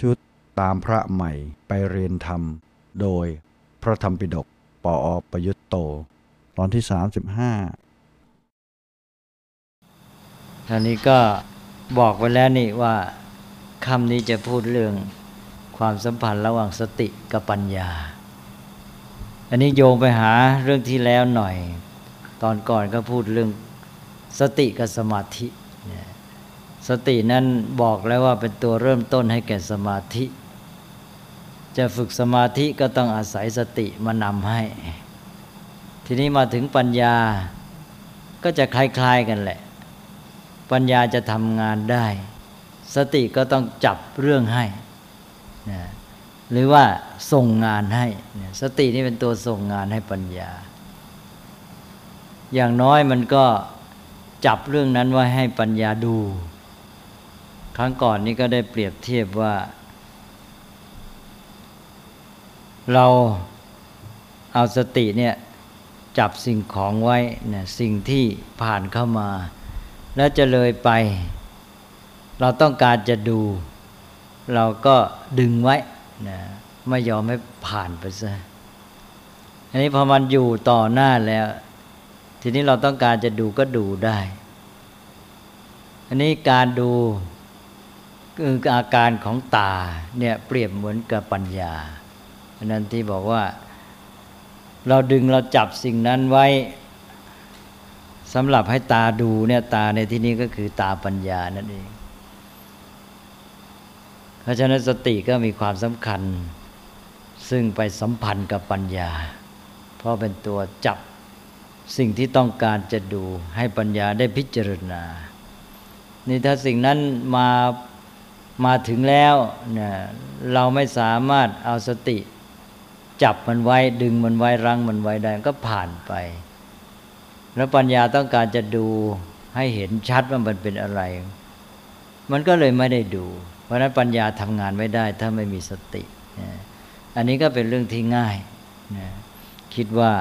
ชุดตามพระใหม่ไปเรียนธรรม โดยพระธรรมปิฎกปออประยุตโต ตอนที่ 35ท่านี้ก็บอกไว้แล้วนี่ว่าคำนี้จะพูดเรื่องความสัมพันธ์ระหว่างสติกับปัญญา อันนี้โยงไปหาเรื่องที่แล้วหน่อย ตอนก่อนก็พูดเรื่องสติกับสมาธิ สตินั้นบอกแล้วว่าเป็นตัวเริ่มต้นให้แก่สมาธิ จะฝึกสมาธิก็ต้องอาศัยสติมานำให้ ทีนี้มาถึงปัญญาก็จะคล้ายๆกันแหละ ปัญญาจะทำงานได้ สติก็ต้องจับเรื่องให้นะหรือว่าส่งงานให้ สตินี่เป็นตัวส่งงานให้ปัญญา อย่างน้อยมันก็จับเรื่องนั้นไว้ให้ปัญญาดู ครั้งก่อนนี้ก็ได้เปรียบเทียบว่า เราเอาสติเนี่ยจับสิ่งของไว้เนี่ยสิ่งที่ผ่านเข้ามา แล้วจะเลยไป เราต้องการจะดู เราก็ดึงไว้นะไม่ยอมให้ผ่านไปซะอันนี้พอมันอยู่ต่อหน้าแล้ว ทีนี้เราต้องการจะดูก็ดูได้ อันนี้การดู คืออาการของตาเนี่ยเปรียบเหมือนกับปัญญาอันนั้นที่บอกว่า เราดึงเราจับสิ่งนั้นไว้สำหรับให้ตาดูเนี่ยตาในที่นี้ก็คือตาปัญญานั่นเอง เพราะฉะนั้นสติก็มีความสำคัญ ซึ่งไปสัมพันธ์กับปัญญา เพราะเป็นตัวจับสิ่งที่ต้องการจะดูให้ปัญญาได้พิจารณา นี่ถ้าสิ่งนั้นมา มาถึงแล้วเนี่ยเราไม่สามารถเอาสติ จับมันไว้ดึงมันไว้รั้งมันไว้ได้ก็ผ่านไป แล้วปัญญาต้องการจะดูให้เห็นชัดว่ามันเป็นอะไร มันก็เลยไม่ได้ดู เพราะนั้นปัญญาทำงานไม่ได้ ถ้าไม่มีสติ อันนี้ก็เป็นเรื่องที่ง่ายนะคิดว่า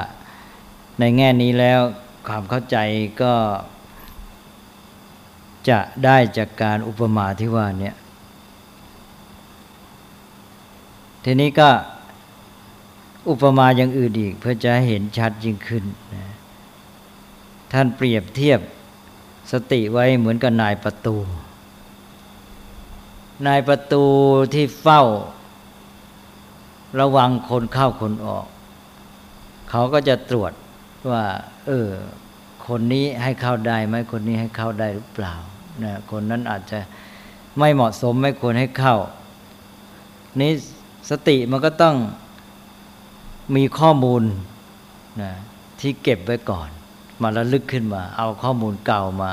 ในแง่นี้แล้วความเข้าใจก็จะได้จากการอุปมาที่ว่าเนี่ย ทีนี้ก็อุปมาอย่างอื่นอีก เพื่อจะเห็นชัดยิ่งขึ้นนะท่านเปรียบเทียบสติไว้เหมือนกับนายประตู นายประตูที่เฝ้า ระวังคนเข้าคนออก เขาก็จะตรวจว่า เออ คนนี้ให้เข้าได้ไหมคนนี้ให้เข้าได้หรือเปล่านะคนนั้นอาจจะไม่เหมาะสมไม่ควรให้เข้า นี้ สติมันก็ต้องมีข้อมูลนะที่เก็บไว้ก่อน มาระลึกขึ้นมา เอาข้อมูลเก่ามา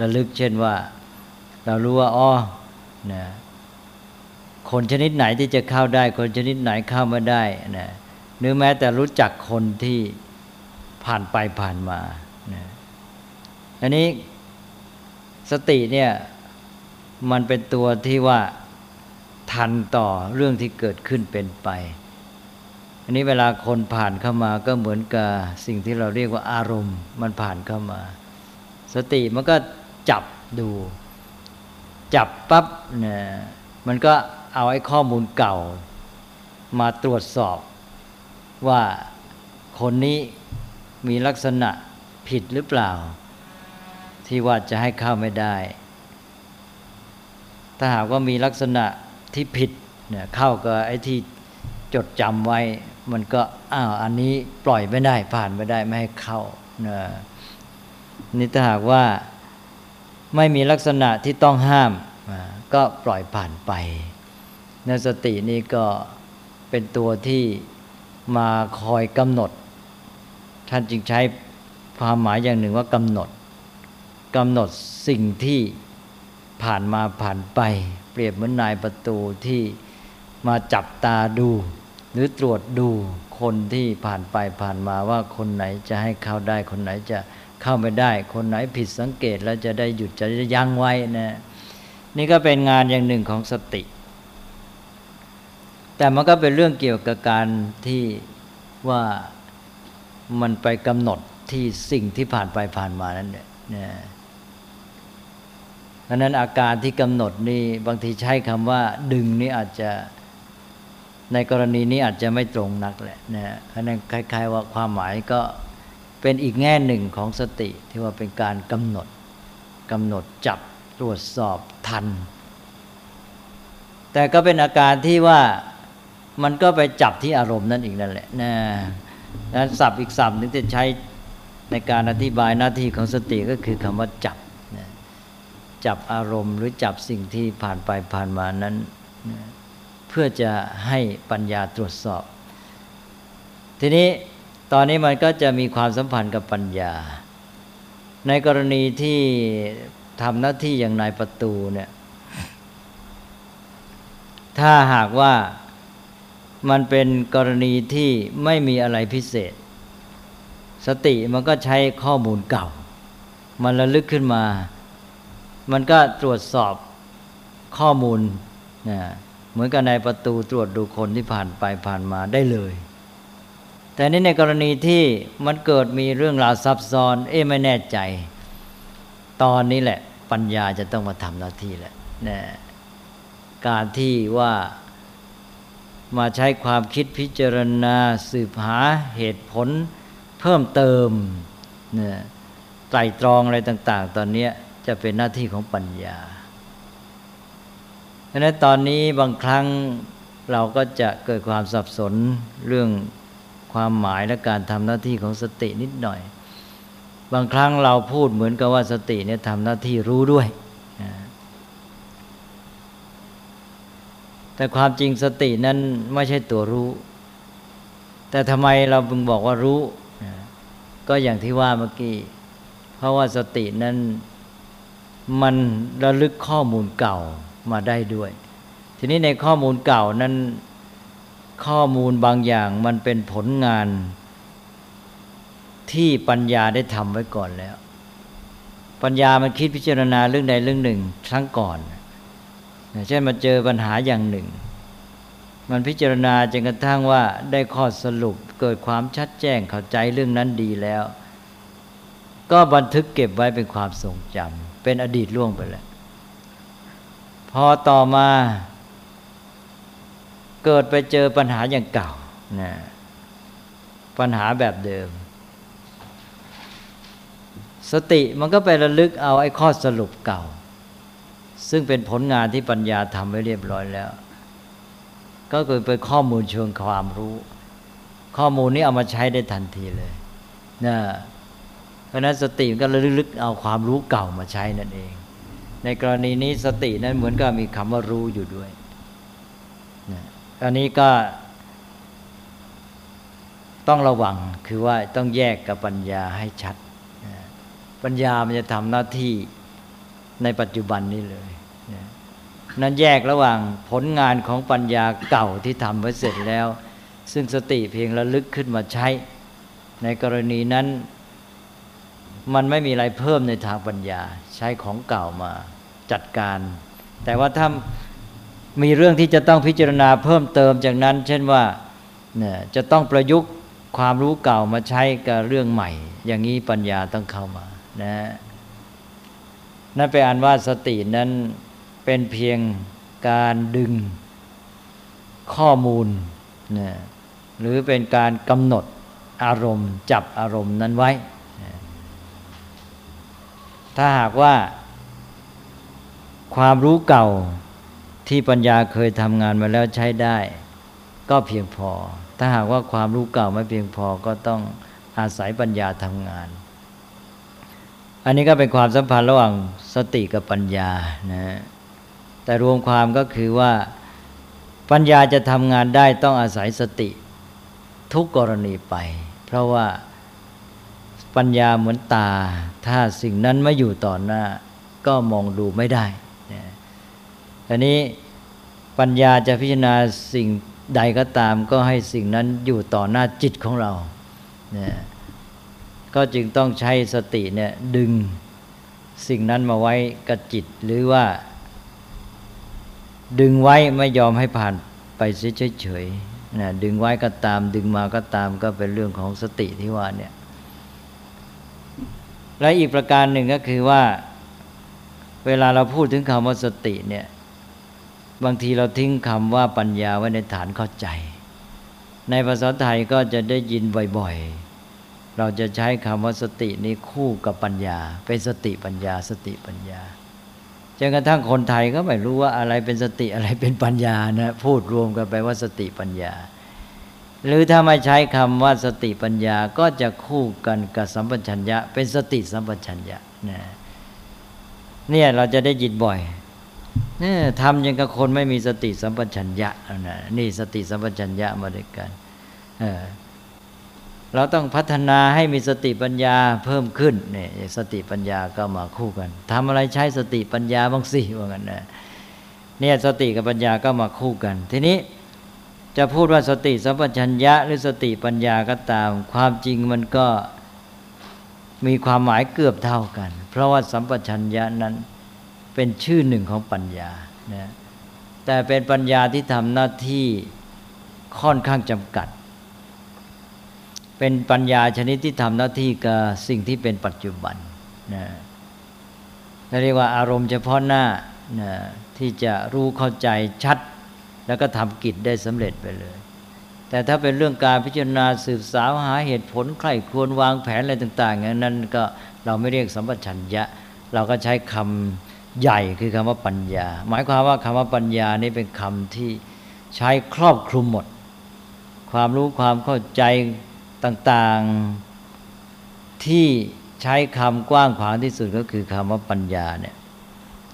ระลึกเช่นว่า เรารู้ว่าอ๋อนะคนชนิดไหนที่จะเข้าได้ คนชนิดไหนเข้ามาได้นะหรือแม้แต่รู้จักคนที่ผ่านไปผ่านมานะอันนี้สติเนี่ยมันเป็นตัวที่ว่า ทันต่อเรื่องที่เกิดขึ้นเป็นไป อันนี้เวลาคนผ่านเข้ามาก็เหมือนกับสิ่งที่เราเรียกว่าอารมณ์ มันผ่านเข้ามา สติมันก็จับดู จับปั๊บเนี่ยมันก็เอาไอ้ข้อมูลเก่า มาตรวจสอบว่าคนนี้มีลักษณะผิดหรือเปล่า ที่ว่าจะให้เข้าไม่ได้ ถ้าหากว่ามีลักษณะ ที่ผิดเนี่ยเข้ากับไอ้ที่จดจำไว้ มันก็อ้าวอันนี้ปล่อยไม่ได้ผ่านไม่ได้ไม่ให้เข้านะนี่ถ้าหากว่าไม่มีลักษณะที่ต้องห้าม ก็ปล่อยผ่านไปนสตินี้ก็เป็นตัวที่มาคอยกำหนด ท่านจึงใช้ความหมายอย่างหนึ่งว่ากำหนดกำหนดสิ่งที่ผ่านมาผ่านไป รียบเหมือนนายประตูที่มาจับตาดู หรือตรวจดูคนที่ผ่านไปผ่านมาว่าคนไหนจะให้เข้าได้คนไหนจะเข้าไม่ได้ คนไหนผิดสังเกตแล้วจะได้หยุดจะยั้งไว้นะนี่ก็เป็นงานอย่างหนึ่งของสติ แต่มันก็เป็นเรื่องเกี่ยวกับการที่ว่ามันไปกำหนดที่สิ่งที่ผ่านไปผ่านมานั่น เนี่ยดังนั้นอาการที่กำหนดนี่บางทีใช้คำว่า ดึงนี่อาจจะในกรณีนี้อาจจะไม่ตรงนักแหละนะเพราะนั้นคล้าย ๆ ว่าความหมายก็เป็นอีกแง่หนึ่งของสติที่ว่าเป็นการกำหนดกำหนดจับตรวจสอบทัน แต่ก็เป็นอาการที่ว่ามันก็ไปจับที่อารมณ์นั่นอีกนั่นแหละนะนั้นศัพท์อีกศัพท์นึงที่ใช้ในการอธิบายหน้าที่ของสติก็คือคำว่าจับ จับอารมณ์ หรือจับสิ่งที่ผ่านไปผ่านมานั้น เพื่อจะให้ปัญญาตรวจสอบ ทีนี้ตอนนี้มันก็จะมีความสัมพันธ์กับปัญญา ในกรณีที่ทำหน้าที่อย่างนายประตูเนี่ยถ้าหากว่ามันเป็นกรณีที่ไม่มีอะไรพิเศษ สติมันก็ใช้ข้อมูลเก่า มันระลึกขึ้นมา มันก็ตรวจสอบข้อมูลนะเหมือนกับในประตูตรวจดูคนที่ผ่านไปผ่านมาได้เลย แต่นี่ในกรณีที่มันเกิดมีเรื่องราวซับซ้อน เอ๊ไม่แน่ใจ ตอนนี้แหละ ปัญญาจะต้องมาทำหน้าที่แหละนะการที่ว่ามาใช้ความคิดพิจารณาสืบหาเหตุผลเพิ่มเติมเนี่ยไตรตรองอะไรต่าง ๆ ตอนนี้ จะเป็นหน้าที่ของปัญญาดังนั้นตอนนี้บางครั้งเราก็จะเกิดความสับสนเรื่องความหมายและการทำหน้าที่ของสตินิดหน่อย บางครั้งเราพูดเหมือนกับว่าสติเนี่ยทำหน้าที่รู้ด้วย แต่ความจริงสตินั้นไม่ใช่ตัวรู้ แต่ทำไมเราพึงบอกว่ารู้ ก็อย่างที่ว่าเมื่อกี้ เพราะว่าสตินั้น มันระลึกข้อมูลเก่ามาได้ด้วย ทีนี้ในข้อมูลเก่านั้นข้อมูลบางอย่างมันเป็นผลงานที่ปัญญาได้ทำไว้ก่อนแล้ว ปัญญามันคิดพิจารณาเรื่องใดเรื่องหนึ่งครั้งก่อนเช่นมาเจอปัญหาอย่างหนึ่ง มันพิจารณาจนกระทั่งว่าได้ข้อสรุปเกิดความชัดแจ้งเข้าใจเรื่องนั้นดีแล้ว ก็บันทึกเก็บไว้เป็นความทรงจำ เป็นอดีตล่วงไปแล้ว พอต่อมา เกิดไปเจอปัญหาอย่างเก่านะปัญหาแบบเดิม สติมันก็ไประลึกเอาไอ้ข้อสรุปเก่า ซึ่งเป็นผลงานที่ปัญญาทำไว้เรียบร้อยแล้ว ก็คือเป็นข้อมูลเชิงความรู้ ข้อมูลนี้เอามาใช้ได้ทันทีเลยนะ เพราะนั้นสติก็ระลึกเอาความรู้เก่ามาใช้นั่นเอง ในกรณีนี้สตินั้นเหมือนกับมีคำว่ารู้อยู่ด้วยนะอันนี้ก็ต้องระวังคือว่าต้องแยกกับปัญญาให้ชัด ปัญญามันจะทำหน้าที่ในปัจจุบันนี้เลยนั้นแยกระหว่างผลงานของปัญญาเก่าที่ทำไว้เสร็จแล้ว ซึ่งสติเพียงระลึกขึ้นมาใช้ ในกรณีนั้น มันไม่มีอะไรเพิ่มในทางปัญญา ใช้ของเก่ามาจัดการ แต่ว่าถ้ามีเรื่องที่จะต้องพิจารณาเพิ่มเติมจากนั้น เช่นว่าเนี่ยจะต้องประยุกต์ความรู้เก่ามาใช้กับเรื่องใหม่ อย่างนี้ปัญญาต้องเข้ามานะนั่นเป็นอันว่าสตินั้นเป็นเพียงการดึงข้อมูลนะหรือเป็นการกำหนดอารมณ์ จับอารมณ์นั้นไว้ ถ้าหากว่า ความรู้เก่าที่ปัญญาเคยทำงานมาแล้วใช้ได้ ก็เพียงพอ ถ้าหากว่าความรู้เก่าไม่เพียงพอก็ต้องอาศัยปัญญาทำงาน อันนี้ก็เป็นความสัมพันธ์ระหว่างสติกับปัญญานะแต่รวมความก็คือว่าปัญญาจะทำงานได้ต้องอาศัยสติทุกกรณีไป เพราะว่า ปัญญาเหมือนตา ถ้าสิ่งนั้นไม่อยู่ต่อหน้า ก็มองดูไม่ได้นะอันนี้ปัญญาจะพิจารณาสิ่งใดก็ตาม ก็ให้สิ่งนั้นอยู่ต่อหน้าจิตของเรานะก็จึงต้องใช้สติเนี่ยดึงสิ่งนั้นมาไว้กับจิตหรือว่า ดึงไว้ไม่ยอมให้ผ่านไปเฉยๆนะดึงไว้ก็ตาม ดึงมาก็ตามก็เป็นเรื่องของสติที่ว่าเนี่ย และอีกประการหนึ่งก็คือว่า เวลาเราพูดถึงคำว่าสติเนี่ย บางทีเราทิ้งคำว่าปัญญาไว้ในฐานเข้าใจ ในภาษาไทยก็จะได้ยินบ่อยๆ เราจะใช้คำว่าสตินี้คู่กับปัญญา เป็นสติปัญญา สติปัญญาจนกระทั่งคนไทยก็ไม่รู้ว่าอะไรเป็นสติอะไรเป็นปัญญานะพูดรวมกันไปว่าสติปัญญา หรือถ้าไม่ใช้คำว่าสติปัญญาก็จะคู่กันกับสัมปชัญญะ เป็นสติสัมปชัญญะนะเนี่ยเราจะได้ยินบ่อยเนี่ยทำยังกับคนไม่มีสติสัมปชัญญะนะนี่สติสัมปชัญญะมาด้วยกันเออเราต้องพัฒนาให้มีสติปัญญาเพิ่มขึ้นเนี่ยสติปัญญาก็มาคู่กันทำอะไรใช้สติปัญญาบ้างสิว่ากันนะเนี่ยสติกับปัญญาก็มาคู่กัน ทีนี้ จะพูดว่าสติสัมปชัญญะหรือสติปัญญาก็ตาม ความจริงมันก็มีความหมายเกือบเท่ากัน เพราะว่าสัมปชัญญะนั้นเป็นชื่อหนึ่งของปัญญานะแต่เป็นปัญญาที่ทำหน้าที่ค่อนข้างจำกัด เป็นปัญญาชนิดที่ทำหน้าที่กับสิ่งที่เป็นปัจจุบันนะเรียกว่าอารมณ์เฉพาะหน้านะที่จะรู้เข้าใจชัด แล้วก็ทำกิจได้สำเร็จไปเลย แต่ถ้าเป็นเรื่องการพิจารณาสืบสาวหาเหตุผลใครควรวางแผนอะไรต่างๆอย่างนั้นก็เราไม่เรียกสัมปชัญญะ เราก็ใช้คำใหญ่คือคำว่าปัญญา หมายความว่าคำว่าปัญญานี่เป็นคำที่ใช้ครอบคลุมหมด ความรู้ความเข้าใจต่างๆที่ใช้คำกว้างขวางที่สุดก็คือคำว่าปัญญาเนี่ย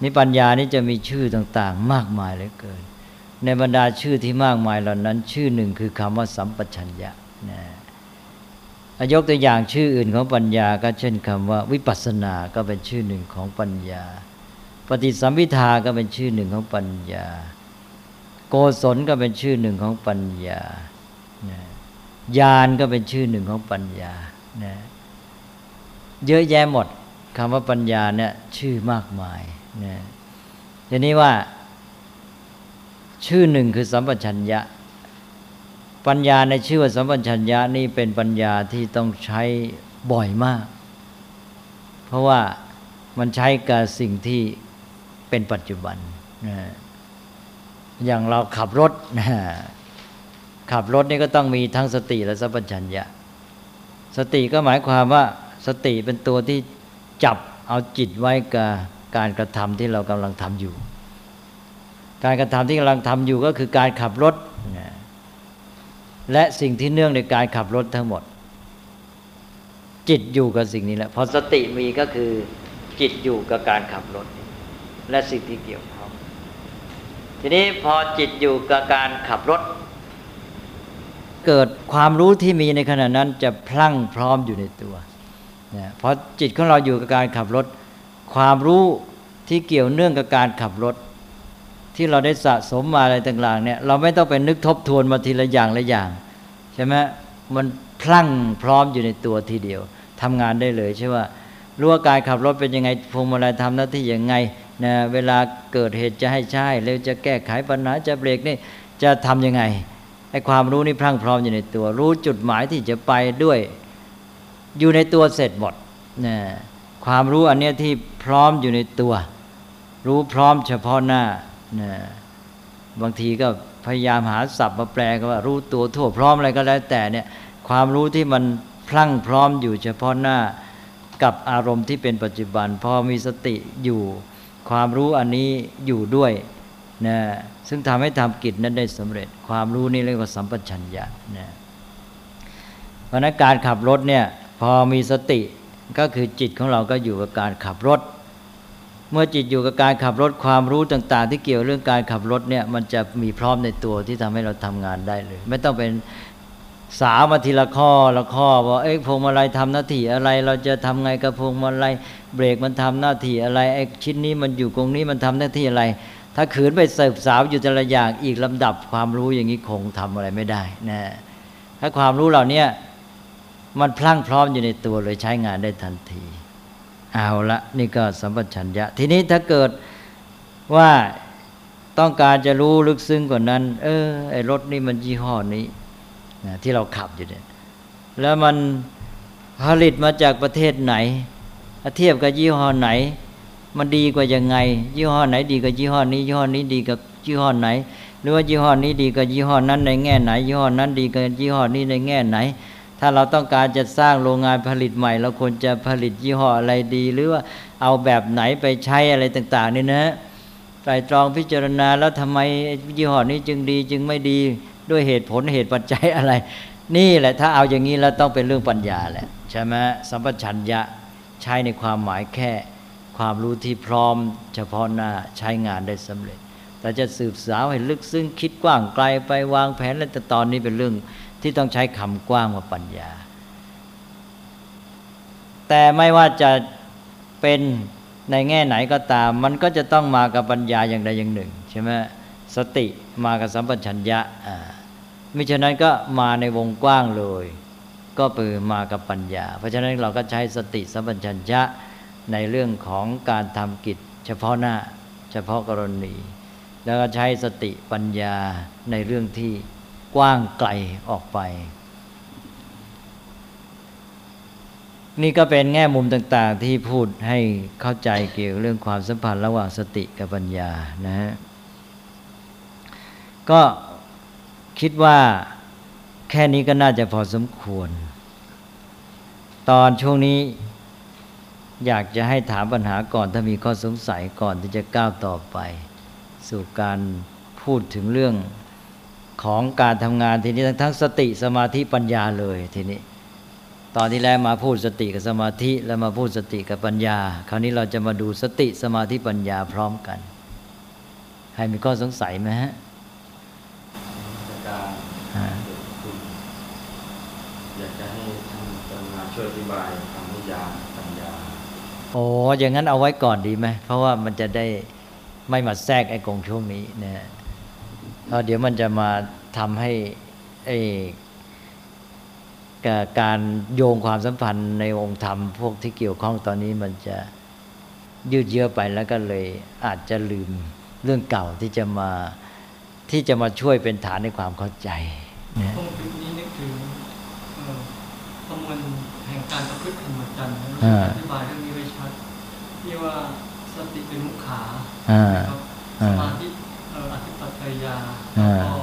นี่ปัญญานี่จะมีชื่อต่างๆ มากมายเหลือเกิน ในบรรดาชื่อที่มากมายเหล่านั้น ชื่อหนึ่งคือคำว่าสัมปชัญญะนะยกตัวอย่างชื่ออื่นของปัญญาก็เช่นคำว่า วิปัสสนาก็เป็นชื่อหนึ่งของปัญญา ปฏิสัมพิทาก็เป็นชื่อหนึ่งของปัญญา โกศลก็เป็นชื่อหนึ่งของปัญญาญาณก็เป็นชื่อหนึ่งของปัญญานะเยอะแยะหมดคำว่าปัญญาเนี่ยชื่อมากมายนะทีนี้ว่า ชื่อหนึ่งคือสัมปชัญญะ ปัญญาในชื่อว่าสัมปชัญญะนี่เป็นปัญญาที่ต้องใช้บ่อยมาก เพราะว่ามันใช้กับสิ่งที่เป็นปัจจุบันนะอย่างเราขับรถนะขับรถนี่ก็ต้องมีทั้งสติและสัพพัญญะ สติก็หมายความว่าสติเป็นตัวที่จับเอาจิตไว้กับการกระทำที่เรากำลังทำอยู่ การกระทำที่กำลังทำอยู่ก็คือการขับรถ และสิ่งที่เนื่องในการขับรถทั้งหมด จิตอยู่กับสิ่งนี้แหละพอสติมีก็คือจิตอยู่กับการขับรถ และสิ่งที่เกี่ยวข้องทีนี้พอจิตอยู่กับการขับรถ เกิดความรู้ที่มีในขณะนั้นจะพลั่งพร้อมอยู่ในตัวนะเพราะจิตของเราอยู่กับการขับรถ ความรู้ที่เกี่ยวเนื่องกับการขับรถ ที่เราได้สะสมมาอะไรต่างๆเนี่ยเราไม่ต้องไปนึกทบทวนมาทีละอย่างละอย่างใช่ไหมมันพลั่งพร้อมอยู่ในตัวทีเดียวทำงานได้เลยใช่ว่ารู้ว่าการขับรถเป็นยังไงพวงมาลัยทำหน้าที่ยังไงนะเวลาเกิดเหตุจะให้ใช่แล้วจะแก้ไขปัญหาจะเบรกนี่จะทํำยังไงไอ้ความรู้นี่พรั่งพร้อมอยู่ในตัว รู้จุดหมายที่จะไปด้วยอยู่ในตัวเสร็จหมดนะความรู้อันเนี้ยที่พร้อมอยู่ในตัว รู้พร้อมเฉพาะหน้า นะบางทีก็พยายามหาศัพท์มาแปลก็ว่า รู้ตัวทั่วพร้อมอะไรก็แล้วแต่เนี่ยความรู้ที่มันพลั่งพร้อมอยู่เฉพาะหน้ากับอารมณ์ที่เป็นปัจจุบัน พอมีสติอยู่ ความรู้อันนี้อยู่ด้วยนะซึ่งทำให้ทำกิจนั้นได้สำเร็จ ความรู้นี่เรียกว่าสัมปชัญญะนะเพราะนั้นการขับรถเนี่ยพอมีสติก็คือจิตของเราก็อยู่กับการขับรถ เมื่อจิตอยู่กับการขับรถความรู้ต่าง ๆ ที่เกี่ยวเรื่องการขับรถเนี่ยมันจะมีพร้อมในตัวที่ทำให้เราทำงานได้เลย ไม่ต้องเป็นสาวมาทีละข้อละข้อว่าเอ้พวงมาลัยทำหน้าที่อะไร เราจะทำไงกับพวงมาลัยเบรกมันทำหน้าที่อะไรไอ้ชิ้นนี้มันอยู่ตรงนี้มันทำหน้าที่อะไร ถ้าขืนไปเสิร์ฟสาวอยู่แต่ละอย่างอีกลำดับความรู้อย่างนี้คงทำอะไรไม่ได้นะถ้าความรู้เหล่านี้มันพลั่งพร้อมอยู่ในตัวเลยใช้งานได้ทันที เอาละนี่ก็สัมปชัญญะ ทีนี้ถ้าเกิดว่าต้องการจะรู้ลึกซึ้งกว่านั้น เออไอรถนี่มันยี่ห้อนี้นะที่เราขับอยู่เนี่ยแล้วมันผลิตมาจากประเทศไหนเทียบกับยี่ห้อไหน มันดีกว่ายังไง ยี่ห้อไหนดีกว่ายี่ห้อนี้ ยี่ห้อนี้ดีกับยี่ห้อไหน หรือว่ายี่ห้อนี้ดีกว่ายี่ห้อนั้นในแง่ไหน ยี่ห้อนั้นดีกว่ายี่ห้อนี้ในแง่ไหน ถ้าเราต้องการจะสร้างโรงงานผลิตใหม่ เราควรจะผลิตยี่ห้ออะไรดี หรือว่าเอาแบบไหนไปใช้อะไรต่าง ๆ นี่นะไตรตรองพิจารณาแล้วทำไมยี่ห้อนี้จึงดีจึงไม่ดีด้วยเหตุผลเหตุปัจจัยอะไร นี่แหละถ้าเอาอย่างนี้แล้วต้องเป็นเรื่องปัญญาแหละใช่ไหมสัมปชัญญะใช้ในความหมายแค่ความรู้ที่พร้อม เฉพาะหน้าใช้งานได้สำเร็จ แต่จะสืบสาวให้ลึกซึ้งคิดกว้างไกลไปวางแผนแล้วแต่ตอนนี้เป็นเรื่อง ที่ต้องใช้คำกว้างว่าปัญญา แต่ไม่ว่าจะเป็นในแง่ไหนก็ตาม มันก็จะต้องมากับปัญญาอย่างใดอย่างหนึ่งใช่ไหมสติมากับสัมปชัญญะอ่ามิฉะนั้นก็มาในวงกว้างเลย ก็ปือมากับปัญญา เพราะฉะนั้นเราก็ใช้สติสัมปชัญญะในเรื่องของการทำกิจ เฉพาะหน้า เฉพาะกรณี แล้วก็ใช้สติปัญญาในเรื่องที่ กว้างไกลออกไป นี่ก็เป็นแง่มุมต่าง ๆ ที่พูดให้เข้าใจเกี่ยวเรื่องความสัมพันธ์ระหว่างสติกับปัญญานะฮะก็คิดว่าแค่นี้ก็น่าจะพอสมควร ตอนช่วงนี้อยากจะให้ถามปัญหาก่อนถ้ามีข้อสงสัยก่อนที่จะก้าวต่อไป สู่การพูดถึงเรื่อง ของการทำงานทีนี้ทั้งสติสมาธิปัญญาเลยทีนี้ ตอนที่แล้วมาพูดสติกับสมาธิแล้วมาพูดสติกับปัญญา คราวนี้เราจะมาดูสติสมาธิปัญญาพร้อมกัน ให้มีข้อสงสัยไหมฮะการอ่าคุณอยากจะให้ท่านจะมาช่วยอธิบายคำนิยามปัญญาโอ้อย่างนั้นเอาไว้ก่อนดีไหมเพราะว่ามันจะได้ไม่มาแทรกไอ้กงช่วงนี้นะฮะ เพราะเดี๋ยวมันจะมาทำให้ไอ้กาการโยงความสัมพันธ์ในองค์ธรรม พวกที่เกี่ยวข้องตอนนี้มันจะยืดเยื้อไปแล้วก็เลยอาจจะลืมเรื่องเก่าที่จะมาที่จะมาช่วยเป็นฐานในความเข้าใจนะตรงจุดนี้นึกถึงเอ่อประมวลแห่งการประพฤติธรรมจันทร์นะอ่าอธิบายเรื่องนี้ไว้ชัดที่ว่าสติเป็นมุขาอ่าครับสอ่ามาธิเอ่ออธิปัตยยาอ่าแล้วก็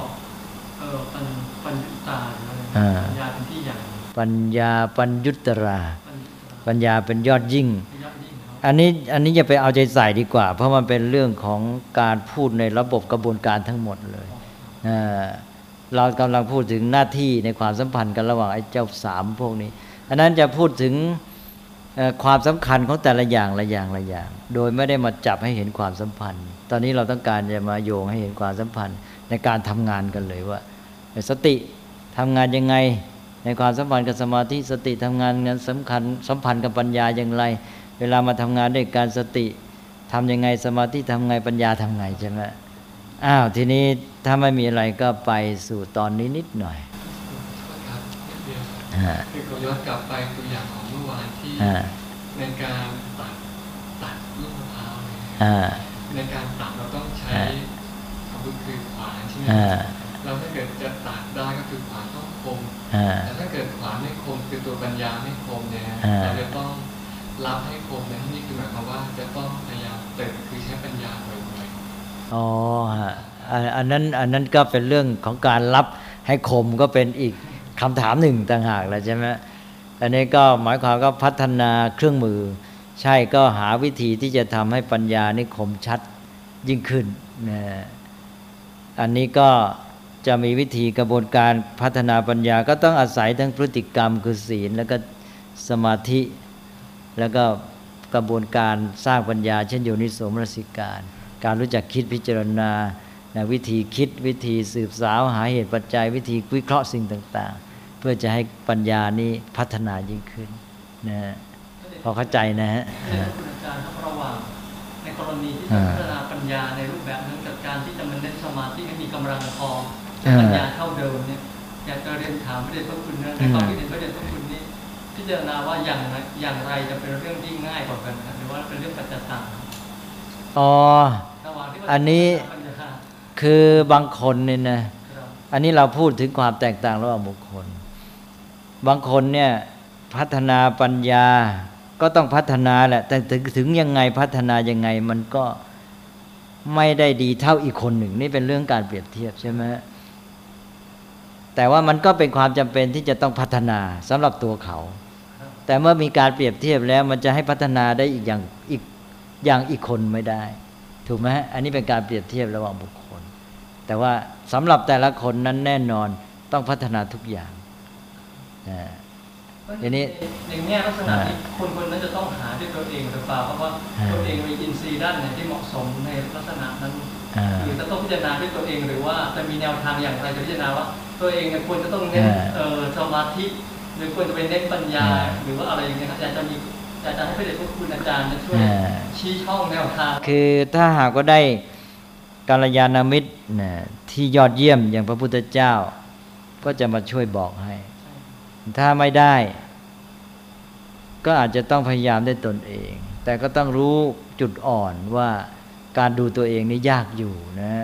เอ่อปัญปัญญุตาหรืออะไรอ่าปัญญาเป็นที่ใหญ่ปัญญาปัญยุตรา ปัญญุตาปัญญาเป็นยอดยิ่งเป็นยอดยิ่งครับอันนี้อันนี้จะไปเอาใจใส่ดีกว่า เพราะมันเป็นเรื่องของการพูดในระบบกระบวนการทั้งหมดเลยเอ่อเรากำลังพูดถึงหน้าที่ในความสัมพันธ์กันระหว่างไอ้เจ้าสามพวกนี้อันนั้นจะพูดถึงเอ่อ ความสำคัญของแต่ละอย่างละอย่างละอย่าง โดยไม่ได้มาจับให้เห็นความสัมพันธ์ ตอนนี้เราต้องการจะมาโยงให้เห็นความสัมพันธ์ ในการทำงานกันเลยว่า สติทำงานยังไง ในความสัมพันธ์กับสมาธิสติทำงานนั้นสำคัญสัมพันธ์กับปัญญาอย่างไร เวลามาทำงานด้วยการสติทำยังไงสมาธิทำไงปัญญาทำไงใช่ไหมอ้าวทีนี้ถ้าไม่มีอะไรก็ไปสู่ตอนนี้นิดหน่อยครับนิดเดียวอ่าคือเราย้อนกลับไปตัวอย่างของเมื่อวานที่อ่าในการตัดตัดลูกมะพร้าวเนี่ยอ่าในการตัดเราต้องใช้อ่าอาวุธคือขวานใช่ไหมอ่าแล้วถ้าเกิดจะตัดได้ก็คือขวานต้องคมอ่าแต่ถ้าเกิดขวานไม่คมคือตัวปัญญาไม่คมเนี่ยอ่าเราจะต้องรับให้คมในที่นี้คือหมายความว่าจะต้องพยายามเติมคือใช้ปัญญาบ่อยอ๋อฮะอันอันนั้นอันนั้นก็เป็นเรื่องของการรับให้คมก็เป็นอีกคำถามหนึ่งต่างหากแล้วใช่ไหม อันนี้ก็หมายความก็พัฒนาเครื่องมือ ใช่ก็หาวิธีที่จะทำให้ปัญญานี่คมชัดยิ่งขึ้นนะอันนี้ก็จะมีวิธีกระบวนการพัฒนาปัญญาก็ต้องอาศัยทั้งพฤติกรรมคือศีล แล้วก็สมาธิ แล้วก็กระบวนการสร้างปัญญา เช่นโยนิสมนสิการ การรู้จักคิดพิจารณานะวิธีคิดวิธีสืบสาวหาเหตุปัจจัย วิธีวิเคราะห์สิ่งต่าง เพื่อจะให้ปัญญานี้พัฒนายิ่งขึ้นนะฮะๆพอเข้าใจนะฮะให้คุณอาจารย์ครับระหว่างในกรณีที่จะอ่าพัฒนาปัญญาในรูปแบบนั้นกับการที่จะมันเน้นสมาธิให้มีกำลังพออ่าปัญญาเท่าเดิมเนี่ยอยากจะเรียนถามพระเดชพระคุณนะในความคิดเห็นพระเดชพระคุณนี่พิจารณาว่าอย่างไรอย่างไรจะเป็นเรื่องที่ง่ายกว่ากันนะหรือว่าเป็นเรื่องปัจจตังอ๋อระหว่างที่ว่าอันนี้ปัญญาคือบางคนเนี่ยนะครับอันนี้เราพูดถึงความแตกต่างระหว่างบุคคล บางคนเนี่ยพัฒนาปัญญาก็ต้องพัฒนาแหละ แต่ถึงถึงยังไงพัฒนายังไงมันก็ไม่ได้ดีเท่าอีกคนหนึ่ง นี่เป็นเรื่องการเปรียบเทียบใช่ไหมแต่ว่ามันก็เป็นความจำเป็นที่จะต้องพัฒนาสำหรับตัวเขา แต่เมื่อมีการเปรียบเทียบแล้วมันจะให้พัฒนาได้อีกอย่างอีกอย่างอีกคนไม่ได้ ถูกไหมอันนี้เป็นการเปรียบเทียบระหว่างบุคคล แต่ว่าสำหรับแต่ละคนนั้นแน่นอนต้องพัฒนาทุกอย่าง ทีนี้ในแง่ลักษณะที่คนคนนั้นจะต้องหาด้วยตัวเองหรือเปล่าเพราะว่าอ่าตัวเองมีอินทรีย์ด้านไหนที่เหมาะสมในลักษณะนั้นอ่าหรือจะต้องพิจารณาด้วยตัวเองหรือว่าจะมีแนวทางอย่างไรจะพิจารณาว่า ตัวเองเนี่ยควรจะต้องเน้นอ่าเอ่อสมาธิหรือควรจะไปเน้นปัญญาอ่าหรือว่าอะไรอย่างเงี้ยครับอยากจะมีอยากจะให้พระเดชพระคุณอาจารย์ช่วยอ่าชี้ช่องแนวทางคือถ้าหากว่าได้กัลยาณมิตรนะที่ยอดเยี่ยมอย่างพระพุทธเจ้า ก็จะมาช่วยบอกให้ ถ้าไม่ได้ ก็อาจจะต้องพยายามด้วยตนเอง แต่ก็ต้องรู้จุดอ่อนว่าการดูตัวเองนี่ยากอยู่นะ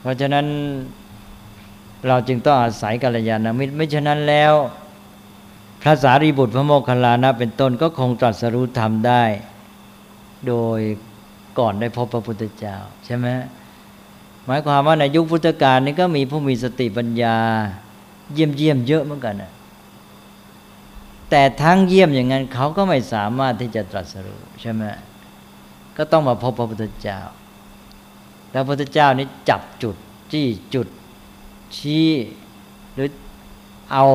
เพราะฉะนั้นเราจึงต้องอาศัยกัลยาณมิตรไม่ฉะนั้นแล้ว พระสารีบุตรพระโมคคัลลานะ เป็นต้นก็คงตรัสรู้ธรรมได้ โดยก่อนได้พบพระพุทธเจ้า ใช่ไหมหมายความว่าในยุคพุทธกาลนี้ก็มีผู้มีสติปัญญา เยี่ยมเยี่ยมเยอะเหมือนกันนะ แต่ทั้งเยี่ยมอย่างนั้นเขาก็ไม่สามารถที่จะตรัสรู้ใช่ไหมก็ต้องมาพบพระพุทธเจ้า แล้วพระพุทธเจ้านี้จับจุดจี้จุดชี้หรือเอา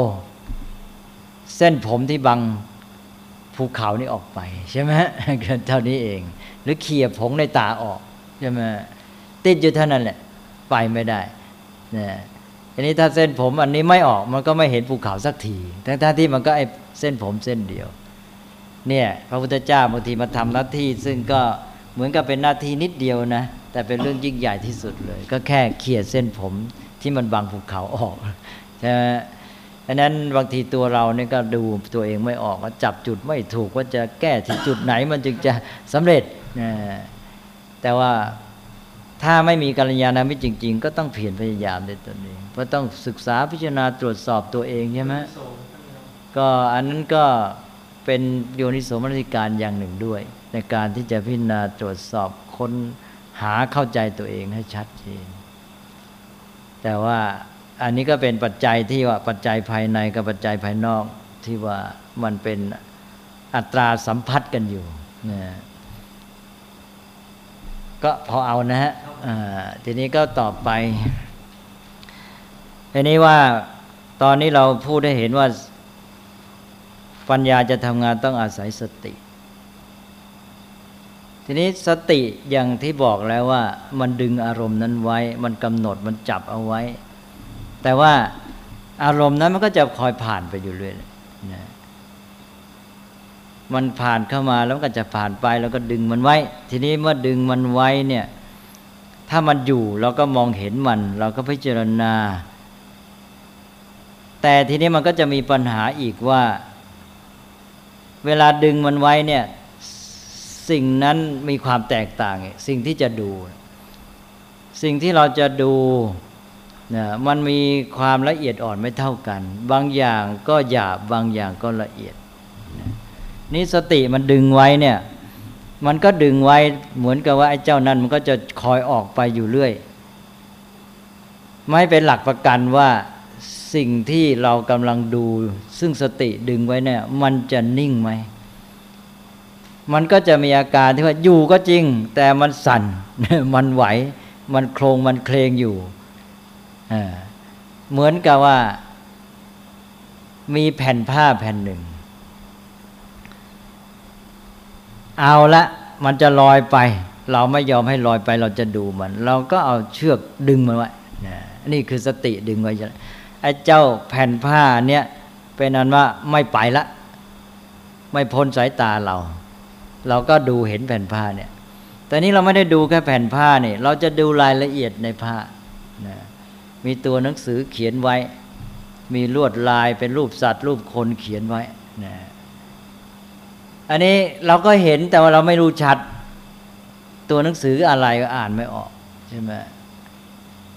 เส้นผมที่บังภูเขานี่ออกไปใช่ไหมเท่านี้เอง หรือเขี่ยผงในตาออกใช่ไหมติดอยู่เท่านั้นแหละ ไปไม่ได้นะ ทีนี้ถ้าเส้นผมอันนี้ไม่ออกมันก็ไม่เห็นภูเขาสักทีทั้งๆที่มันก็ไอเส้นผมเส้นเดียว เนี่ยพระพุทธเจ้าบางทีมาทำหน้าที่ ซึ่งก็เหมือนกับเป็นหน้าที่นิดเดียวนะ แต่เป็นเรื่องยิ่งใหญ่ที่สุดเลย ก็แค่เขี่ยเส้นผมที่มันบังภูเขาออกใช่ไหมดังนั้นบางทีตัวเราเนี่ยก็ดูตัวเองไม่ออกก็จับจุดไม่ถูกว่าจะแก้ที่จุดไหนมันจึงจะสำเร็จนะแต่ว่าถ้าไม่มีกัลยาณมิตรจริง ๆ ก็ต้องเพียรพยายามด้วยตนเอง เพราะต้องศึกษาพิจารณาตรวจสอบตัวเองใช่ไหมก็อันนั้นก็เป็นโยนิโสมนสิการอย่างหนึ่งด้วย ในการที่จะพิจารณาตรวจสอบค้นหาเข้าใจตัวเองให้ชัดเจน แต่ว่าอันนี้ก็เป็นปัจจัยที่ว่าปัจจัยภายในกับปัจจัยภายนอกที่ว่ามันเป็นอัตราสัมพัทธ์กันอยู่นะก็พอเอานะฮะทีนี้ก็ต่อไป ทีนี้ว่าตอนนี้เราพูดได้เห็นว่าปัญญาจะทำงานต้องอาศัยสติ ทีนี้สติอย่างที่บอกแล้วว่า มันดึงอารมณ์นั้นไว้ มันกำหนดมันจับเอาไว้ แต่ว่าอารมณ์นั้นมันก็จะคอยผ่านไปอยู่เรื่อยนะมันผ่านเข้ามาแล้วก็จะผ่านไปแล้วก็ดึงมันไว้ ทีนี้เมื่อดึงมันไว้เนี่ย ถ้ามันอยู่เราก็มองเห็นมัน เราก็พิจารณา แต่ทีนี้มันก็จะมีปัญหาอีกว่า เวลาดึงมันไว้เนี่ยสิ่งนั้นมีความแตกต่าง สิ่งที่จะดู สิ่งที่เราจะดูนะมันมีความละเอียดอ่อนไม่เท่ากัน บางอย่างก็หยาบบางอย่างก็ละเอียดนี่สติมันดึงไว้เนี่ย มันก็ดึงไว้เหมือนกับว่าไอ้เจ้านั้นมันก็จะคอยออกไปอยู่เรื่อย ไม่เป็นหลักประกันว่า สิ่งที่เรากำลังดู ซึ่งสติดึงไว้เนี่ย มันจะนิ่งไหม มันก็จะมีอาการที่ว่าอยู่ก็จริง แต่มันสั่น มันไหว มันโครงมันเคลงอยู่ เหมือนกับว่า มีแผ่นผ้าแผ่นหนึ่ง เอาละมันจะลอยไป เราไม่ยอมให้ลอยไป เราจะดูมัน เราก็เอาเชือกดึงมันไว้นะนี่คือสติดึงไว้ ไอ้เจ้าแผ่นผ้าเนี่ยเป็นอันว่าไม่ไปละ ไม่พ้นสายตาเรา เราก็ดูเห็นแผ่นผ้าเนี่ย แต่นี้เราไม่ได้ดูแค่แผ่นผ้าเนี่ยเราจะดูรายละเอียดในผ้านะมีตัวหนังสือเขียนไว้ มีลวดลายเป็นรูปสัตว์ รูปคนเขียนไว้นะอันนี้เราก็เห็นแต่ว่าเราไม่รู้ชัด ตัวหนังสืออะไรก็อ่านไม่ออกใช่ไหม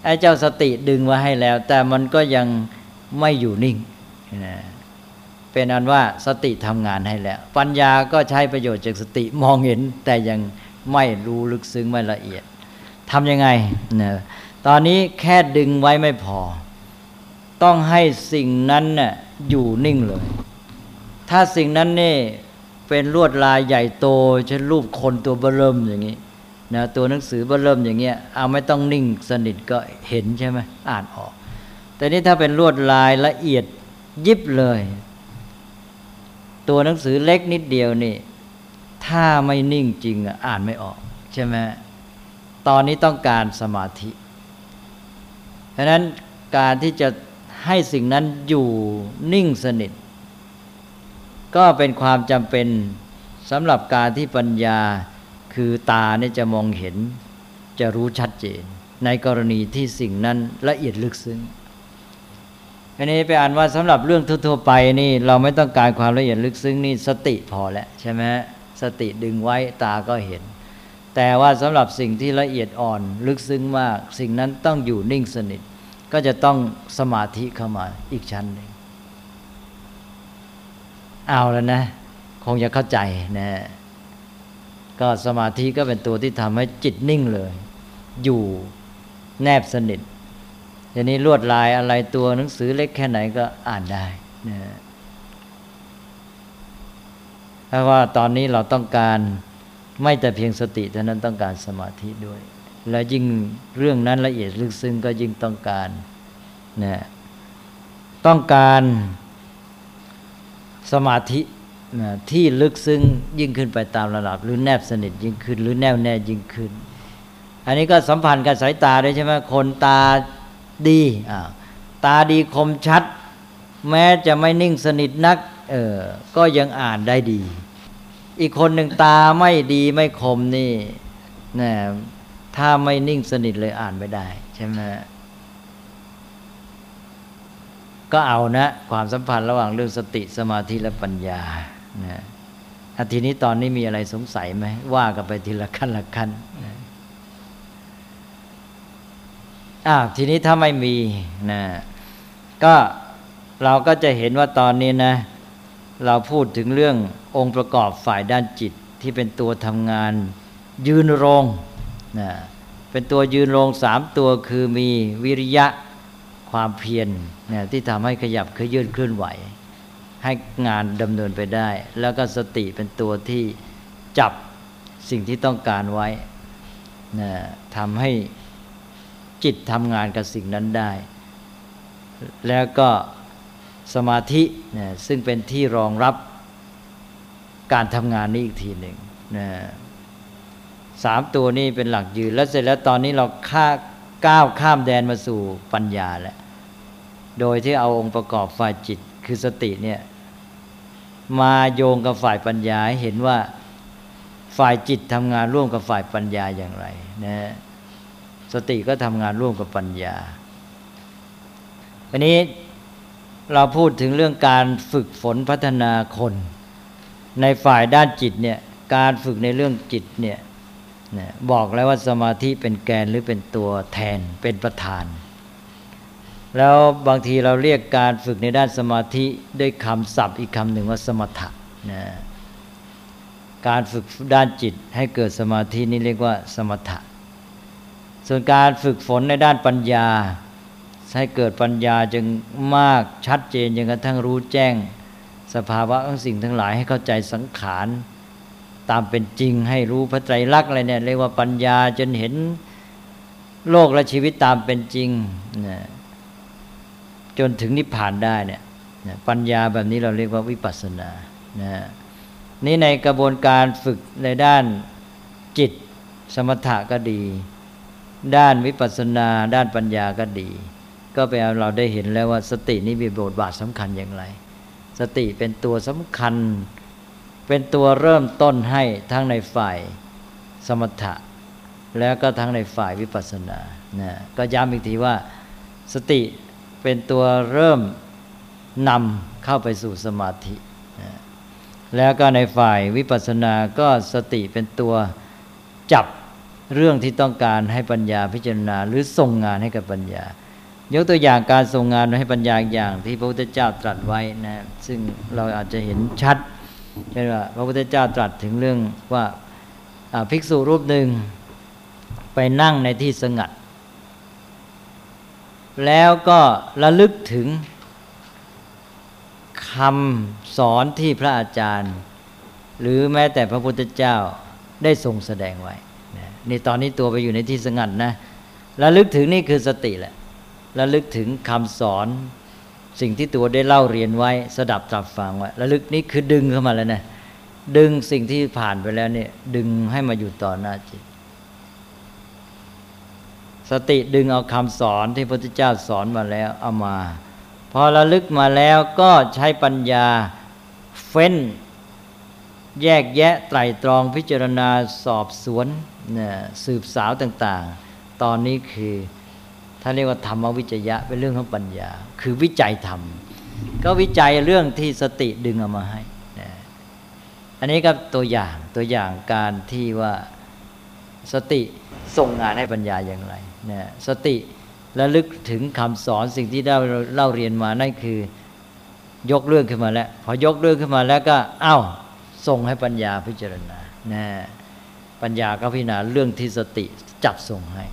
ไอ้เจ้าสติดึงไว้ให้แล้ว แต่มันก็ยังไม่อยู่นิ่งนะเป็นอันว่าสติทำงานให้แล้ว ปัญญาก็ใช้ประโยชน์จากสติมองเห็น แต่ยังไม่รู้ลึกซึ้งไม่ละเอียดทำยังไงนะตอนนี้แค่ดึงไว้ไม่พอ ต้องให้สิ่งนั้นน่ะอยู่นิ่งเลย ถ้าสิ่งนั้นนี่เป็นลวดลายใหญ่โตเช่นรูปคนตัวเบริ่มอย่างนี้ นะตัวหนังสือเบื้อเริ่มอย่างเงี้ยเอาไม่ต้องนิ่งสนิทก็เห็นใช่ไหมอ่านออก แต่นี่ถ้าเป็นลวดลายละเอียดยิบเลย ตัวหนังสือเล็กนิดเดียวนี่ ถ้าไม่นิ่งจริงอ่านไม่ออก ใช่ไหมตอนนี้ต้องการสมาธิเพราะนั้นการที่จะให้สิ่งนั้นอยู่นิ่งสนิท ก็เป็นความจำเป็นสำหรับการที่ปัญญา คือตาเนี่ยจะมองเห็นจะรู้ชัดเจน ในกรณีที่สิ่งนั้นละเอียดลึกซึ้งอันนี้ไปอ่านว่าสำหรับเรื่องทั่วๆไปนี่เราไม่ต้องการความละเอียดลึกซึ้งนี่สติพอแล้วใช่ไหมสติดึงไว้ตาก็เห็น แต่ว่าสำหรับสิ่งที่ละเอียดอ่อนลึกซึ้งมาก สิ่งนั้นต้องอยู่นิ่งสนิท ก็จะต้องสมาธิเข้ามาอีกชั้นหนึ่งเอาแล้วนะ คงจะเข้าใจนะ ก็สมาธิก็เป็นตัวที่ทำให้จิตนิ่งเลย อยู่แนบสนิททีนี้ลวดลายอะไรตัวหนังสือเล็กแค่ไหนก็อ่านได้นะเพราะว่าตอนนี้เราต้องการไม่แต่เพียงสติเท่านั้นต้องการสมาธิด้วย และยิ่งเรื่องนั้นละเอียดลึกซึ้งก็ยิ่งต้องการนะต้องการสมาธิ ที่ลึกซึ้งยิ่งขึ้นไปตามระดับ หรือแนบสนิทยิ่งขึ้น หรือแน่วแน่ยิ่งขึ้น อันนี้ก็สัมพันธ์กับสายตาด้วยใช่ไหมคนตาดีตาดีคมชัด แม้จะไม่นิ่งสนิทนักเออก็ยังอ่านได้ดี อีกคนหนึ่งตาไม่ดีไม่คมนี่นะถ้าไม่นิ่งสนิทเลยอ่านไม่ได้ใช่ไหมก็เอานะ ความสัมพันธ์ระหว่างเรื่องสติสมาธิและปัญญา นะทีนี้ตอนนี้มีอะไรสงสัยไหมว่ากันไปทีละขั้นละขั้นนะอ้าวทีนี้ถ้าไม่มีนะก็เราก็จะเห็นว่าตอนนี้นะ เราพูดถึงเรื่ององค์ประกอบฝ่ายด้านจิตที่เป็นตัวทำงาน ยืนรงนะเป็นตัวยืนรงสามตัวคือมีวิริยะความเพียรนี่ยที่ทำให้ขยับเคลื่อนเคลื่อนไหว ให้งานดำเนินไปได้ แล้วก็สติเป็นตัวที่จับสิ่งที่ต้องการไว้นะทำให้จิตทำงานกับสิ่งนั้นได้ แล้วก็สมาธินะซึ่งเป็นที่รองรับการทำงานนี้อีกทีหนึ่งนะสามตัวนี้เป็นหลักยืน แล้วเสร็จแล้วตอนนี้เราข้าก้าวข้ามแดนมาสู่ปัญญาแล้ว โดยที่เอาองค์ประกอบฝ่ายจิตคือสติเนี่ย มาโยงกับฝ่ายปัญญาเห็นว่าฝ่ายจิตทำงานร่วมกับฝ่ายปัญญาอย่างไรนะสติก็ทำงานร่วมกับปัญญาวันนี้เราพูดถึงเรื่องการฝึกฝนพัฒนาคน ในฝ่ายด้านจิตเนี่ยการฝึกในเรื่องจิตเนี่ยบอกแล้วว่าสมาธิเป็นแกนหรือเป็นตัวแทนเป็นประธาน แล้วบางทีเราเรียกการฝึกในด้านสมาธิด้วยคำศัพท์อีกคำหนึ่งว่าสมถะนะการฝึกด้านจิตให้เกิดสมาธินี่เรียกว่าสมถะ ส่วนการฝึกฝนในด้านปัญญา ให้เกิดปัญญาจึงมากชัดเจนจนกระทั่งรู้แจ้ง สภาวะของสิ่งทั้งหลายให้เข้าใจสังขารตามเป็นจริงให้รู้พระไตรลักษณ์อะไรเนี่ยเรียกว่าปัญญาจนเห็นโลกและชีวิตตามเป็นจริงนะ จนถึงนิพพานได้เนี่ยปัญญาแบบนี้เราเรียกว่าวิปัสสนานะนี่ในกระบวนการฝึกในด้านจิตสมถะก็ดี ด้านวิปัสสนา ด้านปัญญาก็ดี ก็ไปเราได้เห็นแล้วว่าสตินี้มีบทบาทสำคัญอย่างไร สติเป็นตัวสำคัญ เป็นตัวเริ่มต้นให้ทั้งในฝ่ายสมถะ แล้วก็ทั้งในฝ่ายวิปัสสนานะก็ย้ำอีกทีว่าสติ เป็นตัวเริ่มนำเข้าไปสู่สมาธิ แล้วก็ในฝ่ายวิปัสสนาก็สติเป็นตัวจับเรื่องที่ต้องการให้ปัญญาพิจารณา หรือส่งงานให้กับปัญญา ยกตัวอย่างการทรงงานให้ปัญญาอย่างที่พระพุทธเจ้าตรัสไว้นะซึ่งเราอาจจะเห็นชัดเช่นว่าพระพุทธเจ้าตรัสถึงเรื่องว่าภิกษุรูปหนึ่งไปนั่งในที่สงัด แล้วก็ระลึกถึงคำสอนที่พระอาจารย์ หรือแม้แต่พระพุทธเจ้าได้ทรงแสดงไว้นี่ตอนนี้ตัวไปอยู่ในที่สงัดนะระลึกถึงนี่คือสติแหละระลึกถึงคำสอนสิ่งที่ตัวได้เล่าเรียนไว้สดับตรับฟังไว้ระลึกนี่คือดึงเข้ามาแล้วนะดึงสิ่งที่ผ่านไปแล้วเนี่ยดึงให้มาอยู่ต่อหน้าจิต สติดึงเอาคำสอนที่พระพุทธเจ้าสอนมาแล้วเอามา พอระลึกมาแล้วก็ใช้ปัญญาเฟ้น แยกแยะไตรตรองพิจารณาสอบสวนสืบสาวต่างๆ ตอนนี้คือท่านเรียกว่าธรรมวิจยะเป็นเรื่องของปัญญา คือวิจัยธรรม ก็วิจัยเรื่องที่สติดึงเอามาให้นะอันนี้ก็ตัวอย่างตัวอย่างการที่ว่าสติส่งงานให้ปัญญาอย่างไร นะสติระลึกถึงคำสอนสิ่งที่ได้เล่าเรียนมานั่นคือยกเรื่องขึ้นมาแล้ว พอยกเรื่องขึ้นมาแล้วก็เอา้าส่งให้ปัญญาพิจารณานะปัญญาก็พิจารณาเรื่องที่สติจับส่งให้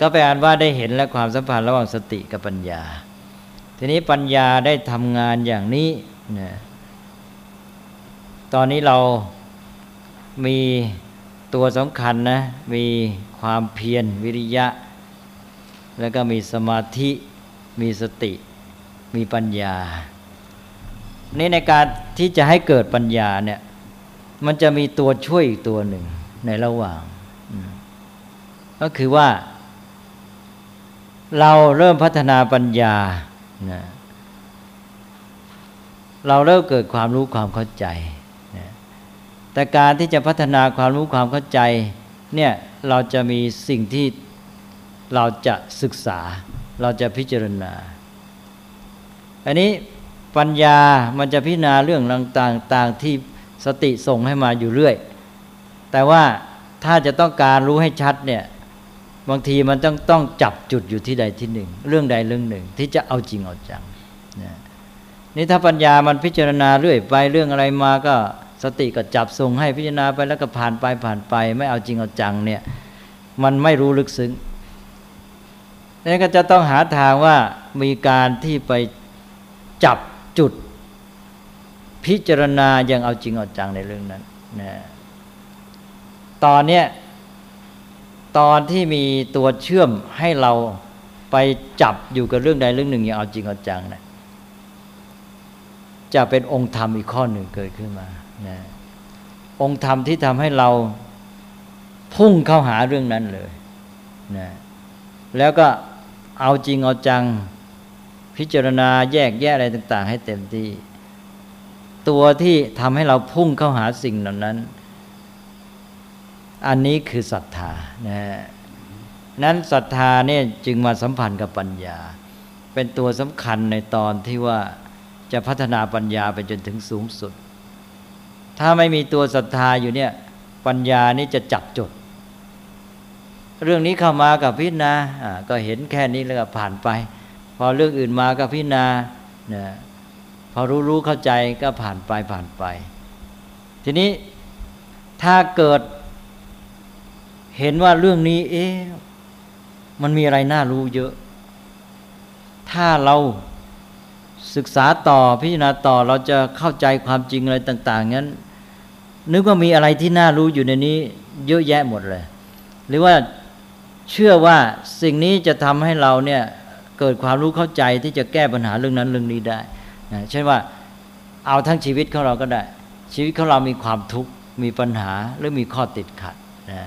ก็แปลว่าได้เห็นและความสัมพันธ์ระหว่างสติกับปัญญา ทีนี้ปัญญาได้ทำงานอย่างนี้นะตอนนี้เรามีตัวสำคัญนะ มี ความเพียรวิริยะ แล้วก็มีสมาธิมีสติ มีปัญญา นี่ในการที่จะให้เกิดปัญญาเนี่ยมันจะมีตัวช่วยอีกตัวหนึ่งในระหว่าง ก็คือว่า เราเริ่มพัฒนาปัญญานะเราเริ่มเกิดความรู้ความเข้าใจนะแต่การที่จะพัฒนาความรู้ความเข้าใจ เนี่ย เราจะมีสิ่งที่เราจะศึกษา เราจะพิจารณา อันนี้ปัญญามันจะพิจารณาเรื่องต่างๆที่สติส่งให้มาอยู่เรื่อย แต่ว่าถ้าจะต้องการรู้ให้ชัดเนี่ยบางทีมันต้องต้องจับจุดอยู่ที่ใดที่หนึ่ง เรื่องใดเรื่องหนึ่ง ที่จะเอาจริงเอาจังนะนี่ถ้าปัญญามันพิจารณาเรื่อยไปเรื่องอะไรมาก็ สติก็จับทรงให้พิจารณาไปแล้วก็ผ่านไปผ่านไป ไม่เอาจริงเอาจังเนี่ย มันไม่รู้ลึกซึ้งนี่ก็จะต้องหาทางว่ามีการที่ไปจับจุด พิจารณาอย่างเอาจริงเอาจังในเรื่องนั้นนะตอนเนี้ยตอนที่มีตัวเชื่อมให้เราไปจับอยู่กับเรื่องใดเรื่องหนึ่งอย่างเอาจริงเอาจังนะจะเป็นองค์ธรรมอีกข้อหนึ่งเกิดขึ้นมา นะองค์ธรรมที่ทำให้เราพุ่งเข้าหาเรื่องนั้นเลยนะแล้วก็เอาจริงเอาจัง พิจารณาแยกแยะอะไรต่าง ๆ ให้เต็มที่ ตัวที่ทำให้เราพุ่งเข้าหาสิ่งเหล่านั้น อันนี้คือศรัทธานะนั้นศรัทธาเนี่ยจึงมาสัมพันธ์กับปัญญา เป็นตัวสำคัญในตอนที่ว่าจะพัฒนาปัญญาไปจนถึงสูงสุด ถ้าไม่มีตัวศรัทธาอยู่เนี่ยปัญญานี่จะจับจดเรื่องนี้เข้ามากับพิจารณาก็เห็นแค่นี้แล้วก็ผ่านไป พอเรื่องอื่นมาก็พิจารณานะพอรู้รู้เข้าใจก็ผ่านไปผ่านไป ทีนี้ถ้าเกิดเห็นว่าเรื่องนี้ เอ๊ะมันมีอะไรน่ารู้เยอะ ถ้าเราศึกษาต่อพิจารณาต่อเราจะเข้าใจความจริงอะไรต่าง ๆ งั้น นึกว่ามีอะไรที่น่ารู้อยู่ในนี้ เยอะแยะหมดเลย หรือว่าเชื่อว่าสิ่งนี้จะทำให้เราเนี่ยเกิดความรู้เข้าใจที่จะแก้ปัญหาเรื่องนั้นเรื่องนี้ได้นะเช่นว่าเอาทั้งชีวิตของเราก็ได้ ชีวิตของเรามีความทุกข์มีปัญหาหรือมีข้อติดขัดนะ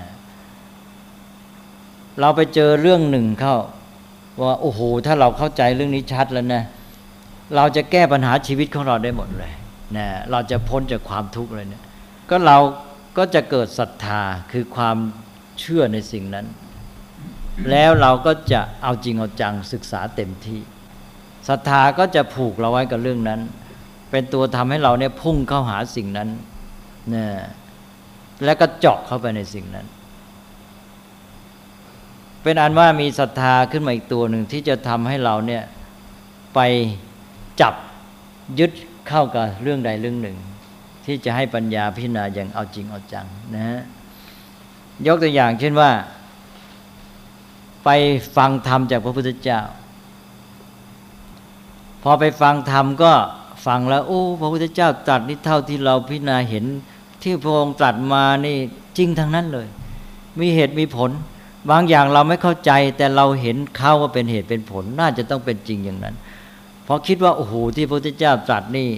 เราไปเจอเรื่องหนึ่งเข้า ว่าโอ้โห ถ้าเราเข้าใจเรื่องนี้ชัดแล้วนะเราจะแก้ปัญหาชีวิตของเราได้หมดเลยนะเราจะพ้นจากความทุกข์เลยเนะี่ย ก็เราก็จะเกิดศรัทธาคือความเชื่อในสิ่งนั้น แล้วเราก็จะเอาจริงเอาจังศึกษาเต็มที่ศรัทธาก็จะผูกเราไว้กับเรื่องนั้น เป็นตัวทำให้เราเนี่ยพุ่งเข้าหาสิ่งนั้นนะแล้วก็เจาะเข้าไปในสิ่งนั้น เป็นอันว่ามีศรัทธาขึ้นมาอีกตัวหนึ่งที่จะทำให้เราเนี่ยไปจับยึดเข้ากับเรื่องใดเรื่องหนึ่ง ที่จะให้ปัญญาพิจารณาอย่างเอาจริงเอาจังนะฮะยกตัวอย่างเช่นว่า ไปฟังธรรมจากพระพุทธเจ้า พอไปฟังธรรมก็ฟังแล้วโอ้พระพุทธเจ้าตรัสนี่เท่าที่เราพิจารณาเห็น ที่พระองค์ตรัสมานี่จริงทั้งนั้นเลย มีเหตุมีผล บางอย่างเราไม่เข้าใจ แต่เราเห็นเขาว่าเป็นเหตุเป็นผล น่าจะต้องเป็นจริงอย่างนั้นพอคิดว่าโอ้โหที่พระพุทธเจ้าตรัสนี่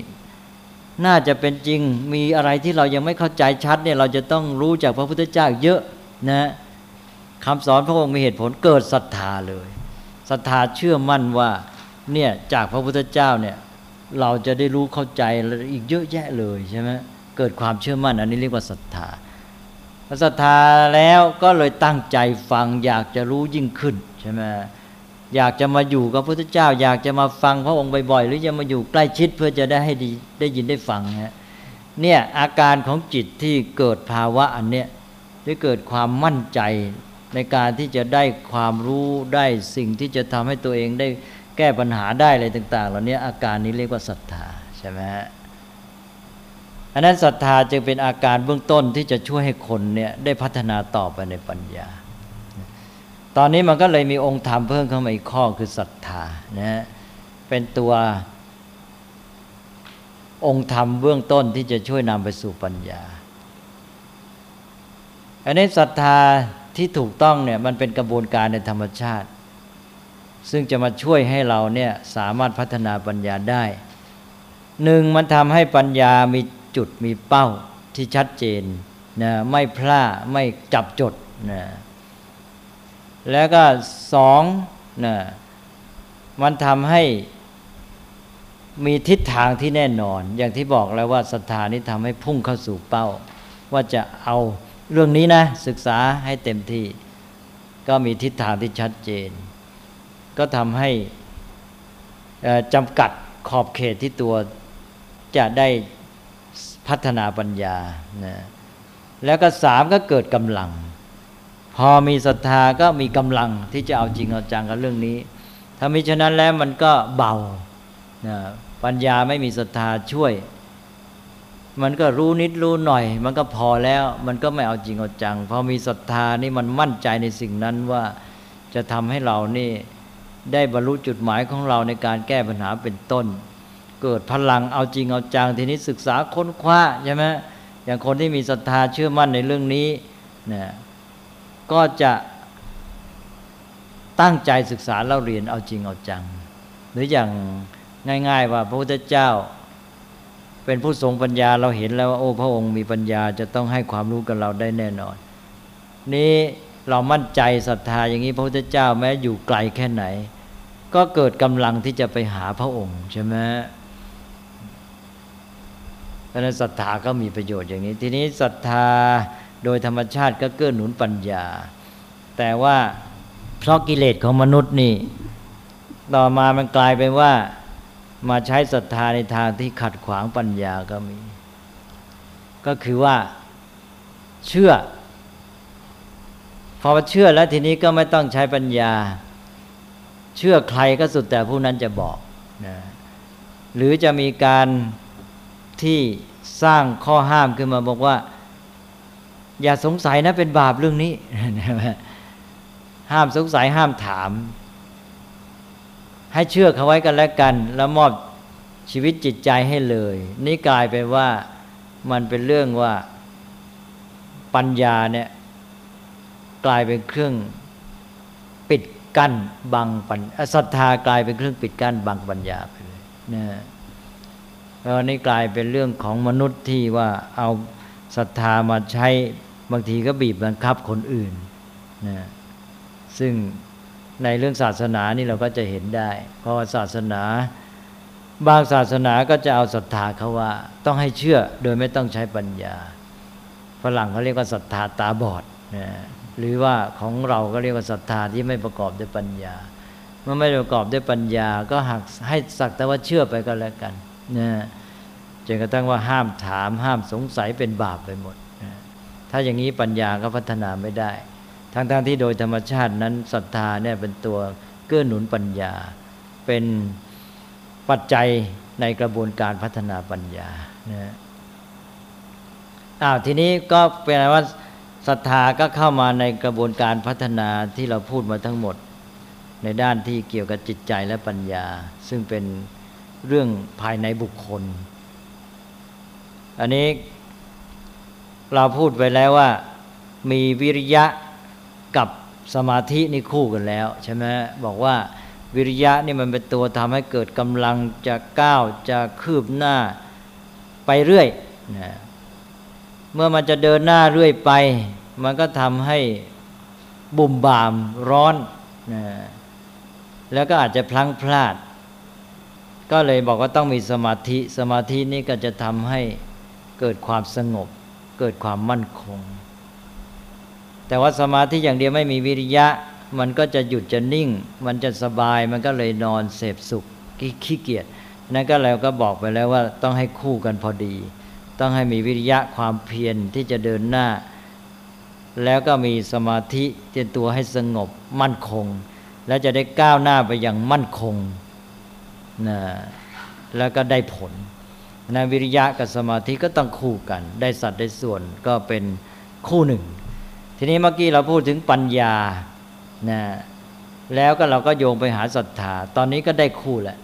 น่าจะเป็นจริงมีอะไรที่เรายังไม่เข้าใจชัดเนี่ยเราจะต้องรู้จากพระพุทธเจ้าเยอะนะคำสอนพระองค์มีเหตุผลเกิดศรัทธาเลยศรัทธาเชื่อมั่นว่าเนี่ยจากพระพุทธเจ้าเนี่ยเราจะได้รู้เข้าใจอีกเยอะแยะเลยใช่ไหมเกิดความเชื่อมั่น อันนี้เรียกว่าศรัทธาศรัทธาแล้วก็เลยตั้งใจฟังอยากจะรู้ยิ่งขึ้นใช่ไหม อยากจะมาอยู่กับพระพุทธเจ้า อยากจะมาฟังพระองค์บ่อยๆหรือจะมาอยู่ใกล้ชิดเพื่อจะได้ให้ดีได้ยินได้ฟังฮะเนี่ยอาการของจิตที่เกิดภาวะอันเนี้ยที่เกิดความมั่นใจในการที่จะได้ความรู้ได้สิ่งที่จะทำให้ตัวเองได้แก้ปัญหาได้อะไรต่าง ๆ เหล่านี้อาการนี้เรียกว่าศรัทธาใช่ไหมฮะอันนั้นศรัทธาจึงเป็นอาการเบื้องต้นที่จะช่วยให้คนเนี่ยได้พัฒนาต่อไปในปัญญา ตอนนี้มันก็เลยมีองค์ธรรมเพิ่มเข้ามาอีกข้อคือศรัทธานะเป็นตัวองค์ธรรมเบื้องต้นที่จะช่วยนำไปสู่ปัญญา อันนี้ศรัทธาที่ถูกต้องเนี่ยมันเป็นกระบวนการในธรรมชาติ ซึ่งจะมาช่วยให้เราเนี่ยสามารถพัฒนาปัญญาได้หนึ่งมันทำให้ปัญญามีจุดมีเป้าที่ชัดเจนนะไม่พลาดไม่จับจดนะ แล้วก็สองนะมันทำให้มีทิศทางที่แน่นอน อย่างที่บอกแล้วว่าศรัทธานี้ทำให้พุ่งเข้าสู่เป้า ว่าจะเอาเรื่องนี้นะ ศึกษาให้เต็มที่ ก็มีทิศทางที่ชัดเจน ก็ทำให้จำกัดขอบเขตที่ตัวจะได้พัฒนาปัญญานะแล้วก็สามก็เกิดกำลัง พอมีศรัทธาก็มีกำลังที่จะเอาจริงเอาจังกับเรื่องนี้ ถ้ามิฉะนั้นแล้วมันก็เบานะปัญญาไม่มีศรัทธาช่วย มันก็รู้นิดรู้หน่อย มันก็พอแล้วมันก็ไม่เอาจริงเอาจังพอมีศรัทธานี่มันมั่นใจในสิ่งนั้นว่าจะทำให้เรานี่ได้บรรลุจุดหมายของเราในการแก้ปัญหาเป็นต้น เกิดพลังเอาจริงเอาจังทีนี้ศึกษาค้นคว้าใช่ไหมอย่างคนที่มีศรัทธาเชื่อมั่นในเรื่องนี้นะ ก็จะตั้งใจศึกษาเล่าเรียนเอาจริงเอาจัง หรืออย่างง่าย ๆ ว่าพระพุทธเจ้า เป็นผู้ทรงปัญญาเราเห็นแล้วว่าโอ้พระองค์มีปัญญาจะต้องให้ความรู้กับเราได้แน่นอน นี้เรามั่นใจศรัทธาอย่างนี้พระพุทธเจ้าแม้อยู่ไกลแค่ไหน ก็เกิดกำลังที่จะไปหาพระองค์ใช่ไหมเพราะนั้นศรัทธาก็มีประโยชน์อย่างนี้ ทีนี้ศรัทธา โดยธรรมชาติก็เกื้อหนุนปัญญา แต่ว่าเพราะกิเลสของมนุษย์นี่ ต่อมามันกลายเป็นว่ามาใช้ศรัทธาในทางที่ขัดขวางปัญญาก็มี ก็คือว่าเชื่อพอเชื่อแล้วทีนี้ก็ไม่ต้องใช้ปัญญา เชื่อใครก็สุดแต่ผู้นั้นจะบอกนะหรือจะมีการที่สร้างข้อห้ามขึ้นมาบอกว่า อย่าสงสัยนะเป็นบาปเรื่องนี้ ห้ามสงสัยห้ามถาม ให้เชื่อเขาไว้กันแล้วกัน แล้วมอบชีวิตจิตใจให้เลย นี่กลายไปว่ามันเป็นเรื่องว่าปัญญาเนี่ยกลายเป็นเครื่องปิดกั้นบังปัญศรัทธากลายเป็นเครื่องปิดกั้นบังปัญญาไปเลยนะแล้วนี่กลายเป็นเรื่องของมนุษย์ที่ว่าเอาศรัทธามาใช้ บางทีก็บีบบังคับคนอื่นนะซึ่งในเรื่องศาสนานี่เราก็จะเห็นได้ เพราะศาสนา บางศาสนาก็จะเอาศรัทธาเขาว่า ต้องให้เชื่อโดยไม่ต้องใช้ปัญญาฝรั่งเขาเรียกว่าศรัทธาตาบอดนะหรือว่าของเราก็เรียกว่าศรัทธาที่ไม่ประกอบด้วยปัญญา เมื่อไม่ประกอบด้วยปัญญา ก็หักให้สักแต่ว่าเชื่อไปก็แล้วกันนะจนกระทั่งว่าห้ามถามห้ามสงสัยเป็นบาปไปหมด ถ้าอย่างนี้ปัญญาก็พัฒนาไม่ได้ททั้งๆทที่โดยธรรมชาตินั้นศรัทธาเนี่ยเป็นตัวเกื้อหนุนปัญญา เป็นปัจจัยในกระบวนการพัฒนาปัญญานะอ้าวทีนี้ก็เป็นว่าศรัทธาก็เข้ามาในกระบวนการพัฒนาที่เราพูดมาทั้งหมด ในด้านที่เกี่ยวกับจิตใจและปัญญา ซึ่งเป็นเรื่องภายในบุคคล อันนี้ เราพูดไปแล้วว่ามีวิริยะกับสมาธินี่คู่กันแล้วใช่ไหมบอกว่าวิริยะนี่มันเป็นตัวทำให้เกิดกำลังจะก้าวจะคืบหน้าไปเรื่อยนะเมื่อมันจะเดินหน้าเรื่อยไป มันก็ทำให้บุ่มบามร้อนนะแล้วก็อาจจะพลั้งพลาด ก็เลยบอกว่าต้องมีสมาธิ สมาธินี่ก็จะทำให้เกิดความสงบ เกิดความมั่นคง แต่ว่าสมาธิอย่างเดียวไม่มีวิริยะ มันก็จะหยุดจะนิ่ง มันจะสบายมันก็เลยนอนเสพสุขขี้เกียจนั่นก็เราก็บอกไปแล้วว่าต้องให้คู่กันพอดี ต้องให้มีวิริยะความเพียรที่จะเดินหน้า แล้วก็มีสมาธิเตรียมตัวให้สงบมั่นคง แล้วจะได้ก้าวหน้าไปอย่างมั่นคงนะแล้วก็ได้ผล นะวิริยะกับสมาธิก็ต้องคู่กัน ได้สัดได้ส่วนก็เป็นคู่หนึ่ง ทีนี้เมื่อกี้เราพูดถึงปัญญานะแล้วก็เราก็โยงไปหาศรัทธา ตอนนี้ก็ได้คู่แหละ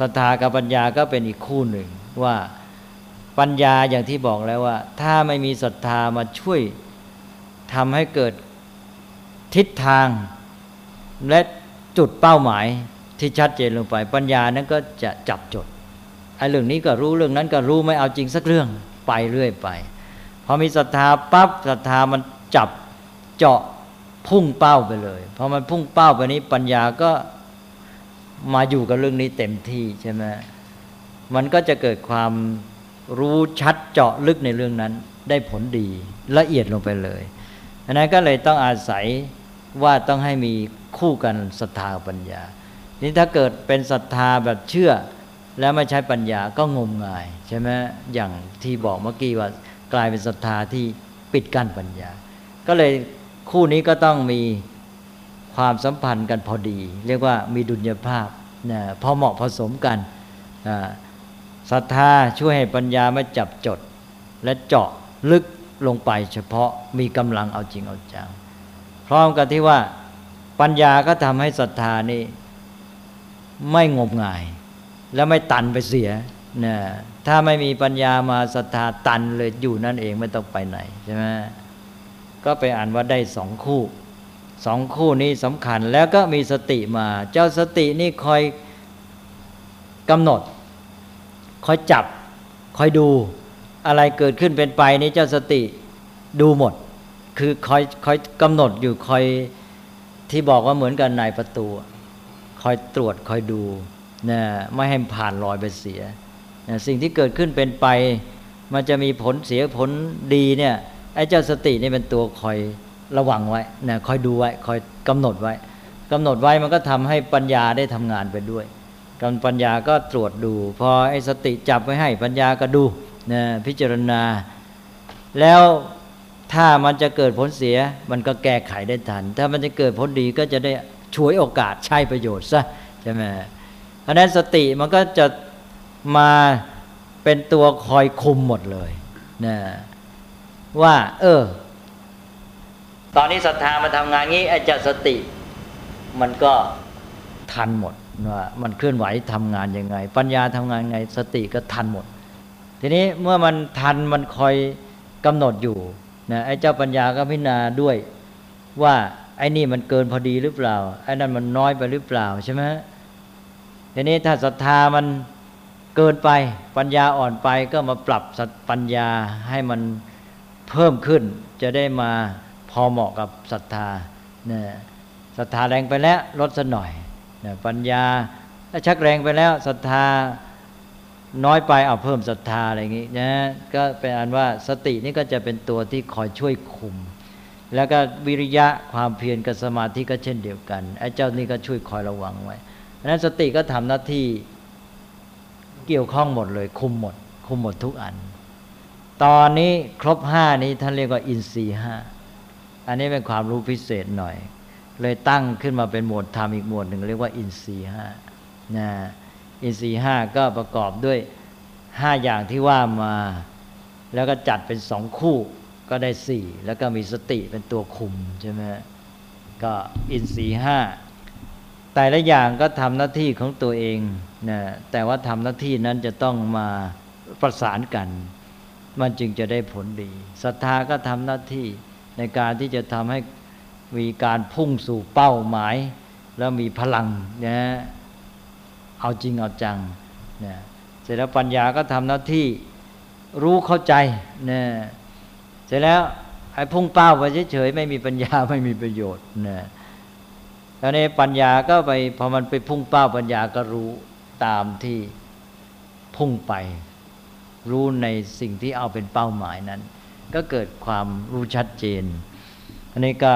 ศรัทธากับปัญญาก็เป็นอีกคู่หนึ่งว่าปัญญาอย่างที่บอกแล้วว่า ถ้าไม่มีศรัทธามาช่วยทำให้เกิดทิศทาง และจุดเป้าหมายที่ชัดเจนลงไป ปัญญานั้นก็จะจับจด อ้เรื่องนี้ก็รู้เรื่องนั้นก็รู้ไม่เอาจริงสักเรื่องไปเรื่อยไปพอมีศรัทธาปั๊บศรัทธามันจับเจาะพุ่งเป้าไปเลยพอมันพุ่งเป้าไปนี้ปัญญาก็มาอยู่กับเรื่องนี้เต็มที่ใช่ไหมมันก็จะเกิดความรู้ชัดเจาะลึกในเรื่องนั้นได้ผลดีละเอียดลงไปเลยอันนั้นก็เลยต้องอาศัยว่าต้องให้มีคู่กันศรัทธาปัญญา นี่ถ้าเกิดเป็นศรัทธาแบบเชื่อ แล้วไม่ใช้ปัญญาก็งมงาย ใช่ไหมอย่างที่บอกเมื่อกี้ว่ากลายเป็นศรัทธาที่ปิดกั้นปัญญา ก็เลยคู่นี้ก็ต้องมีความสัมพันธ์กันพอดี เรียกว่ามีดุลยภาพนะพอเหมาะผสมกันศรัทธาช่วยให้ปัญญาไม่จับจด และเจาะลึกลงไปเฉพาะมีกำลังเอาจริงเอาจังพร้อมกับที่ว่าปัญญาก็ทำให้ศรัทธานี่ไม่งมงาย แล้วไม่ตันไปเสียนะถ้าไม่มีปัญญามาศรัทธาตันเลยอยู่นั่นเองไม่ต้องไปไหนใช่ไหมก็ไปอ่านว่าได้สองคู่สองคู่นี้สำคัญแล้วก็มีสติมา เจ้าสตินี่คอยกำหนด คอยจับ คอยดูอะไรเกิดขึ้นเป็นไปนี่เจ้าสติดูหมด คือคอยคอยกำหนดอยู่คอยที่บอกว่าเหมือนกันนายประตู คอยตรวจคอยดู นะไม่ให้ผ่านลอยไปเสียนะสิ่งที่เกิดขึ้นเป็นไป มันจะมีผลเสียผลดีเนี่ยไอ้เจ้าสตินี่เป็นตัวคอยระวังไว้นะคอยดูไว้คอยกำหนดไว้กำหนดไว้มันก็ทำให้ปัญญาได้ทำงานไปด้วยการปัญญาก็ตรวจดู พอไอ้สติจับไว้ให้ปัญญาก็ดูนะพิจารณา แล้วถ้ามันจะเกิดผลเสียมันก็แก้ไขได้ทัน ถ้ามันจะเกิดผลดีก็จะได้ช่วยโอกาสใช้ประโยชน์ซะใช่ไหม เพราะนั้นสติมันก็จะมาเป็นตัวคอยคุมหมดเลยนะว่า เออ ตอนนี้ศรัทธามาทำงานงี้ไอ้เจ้าสติ มันก็ทันหมดว่ามันเคลื่อนไหวทำงานยังไง ปัญญาทำงานไง สติก็ทันหมด ทีนี้เมื่อมันทันมันคอยกำหนดอยู่นะไอ้เจ้าปัญญาก็พิจารณาด้วยว่าไอ้นี่มันเกินพอดีหรือเปล่าไอ้นั่นมันน้อยไปหรือเปล่าใช่ไหม ทีนี้ถ้าศรัทธามันเกินไปปัญญาอ่อนไปก็มาปรับปัญญาให้มันเพิ่มขึ้น จะได้มาพอเหมาะกับศรัทธาเนี่ยศรัทธาแรงไปแล้วลดสัหน่อยเนี่ยปัญญาถ้าชักแรงไปแล้วศรัทธาน้อยไปเอาเพิ่มศรัทธาอะไรอย่างนี้นะก็เป็นอันว่าสตินี่ก็จะเป็นตัวที่คอยช่วยคุม แล้วก็วิริยะความเพียรกับสมาธิก็เช่นเดียวกันไอ้เจ้านี่ก็ช่วยคอยระวังไว้ เพราะนั้นสติก็ทำหน้าที่เกี่ยวข้องหมดเลย คุมหมด คุมหมดทุกอัน ตอนนี้ครบห้านี้ท่านเรียกว่าอินทรีห้าอันนี้เป็นความรู้พิเศษหน่อย เลยตั้งขึ้นมาเป็นหมวดธรรมอีกหมวดหนึ่งเรียกว่าอินทรีห้านะอินทรีห้าก็ประกอบด้วยห้าอย่างที่ว่ามา แล้วก็จัดเป็นสองคู่ก็ได้สี่แล้วก็มีสติเป็นตัวคุมใช่ไหมก็อินทรีห้า แต่ละอย่างก็ทำหน้าที่ของตัวเองนะแต่ว่าทำหน้าที่นั้นจะต้องมาประสานกัน มันจึงจะได้ผลดีศรัทธาก็ทำหน้าที่ในการที่จะทำให้มีการพุ่งสู่เป้าหมาย แล้วมีพลังนะเอาจริงเอาจังนะเสร็จแล้วปัญญาก็ทำหน้าที่รู้เข้าใจนะเสร็จแล้วไอ้พุ่งเป้าไปเฉยๆไม่มีปัญญาไม่มีประโยชน์นะ แล้วในปัญญาก็ไปพอมันไปพุ่งเป้าปัญญาก็รู้ตามที่พุ่งไป รู้ในสิ่งที่เอาเป็นเป้าหมายนั้น ก็เกิดความรู้ชัดเจน อันนี้ก็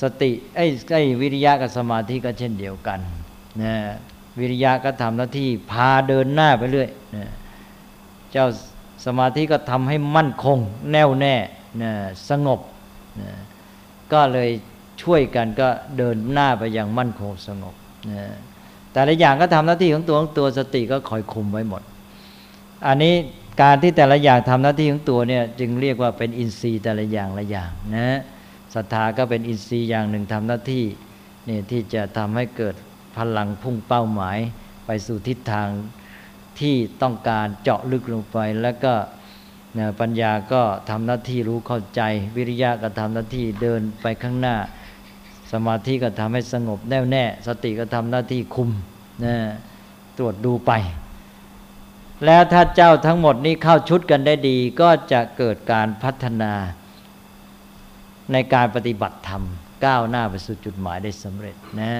สติไอ้ไอ้วิริยะกับสมาธิก็เช่นเดียวกันนะวิริยะก็ทำหน้าที่พาเดินหน้าไปเรื่อยนะเจ้าสมาธิก็ทำให้มั่นคง แน่วแน่นะสงบนะก็เลย ช่วยกันก็เดินหน้าไปอย่างมั่นคงสงบนะแต่ละอย่างก็ทำหน้าที่ของตัวของตัวสติก็คอยคุมไว้หมด อันนี้การที่แต่ละอย่างทำหน้าที่ของตัวเนี่ยจึงเรียกว่าเป็นอินทรีย์แต่ละอย่างละอย่างนะศรัทธาก็เป็นอินทรีย์อย่างหนึ่งทำหน้าที่เนี่ยที่จะทำให้เกิดพลังพุ่งเป้าหมาย ไปสู่ทิศทางที่ต้องการเจาะลึกลงไป แล้วก็ปัญญาก็ทำหน้าที่รู้เข้าใจ วิริยะก็ทำหน้าที่เดินไปข้างหน้า สมาธิก็ทำให้สงบแน่วแน่สติก็ทำหน้าที่คุมนะตรวจดูไป แล้วถ้าเจ้าทั้งหมดนี้เข้าชุดกันได้ดี ก็จะเกิดการพัฒนา ในการปฏิบัติธรรมก้าวหน้าไปสู่จุดหมายได้สำเร็จนะ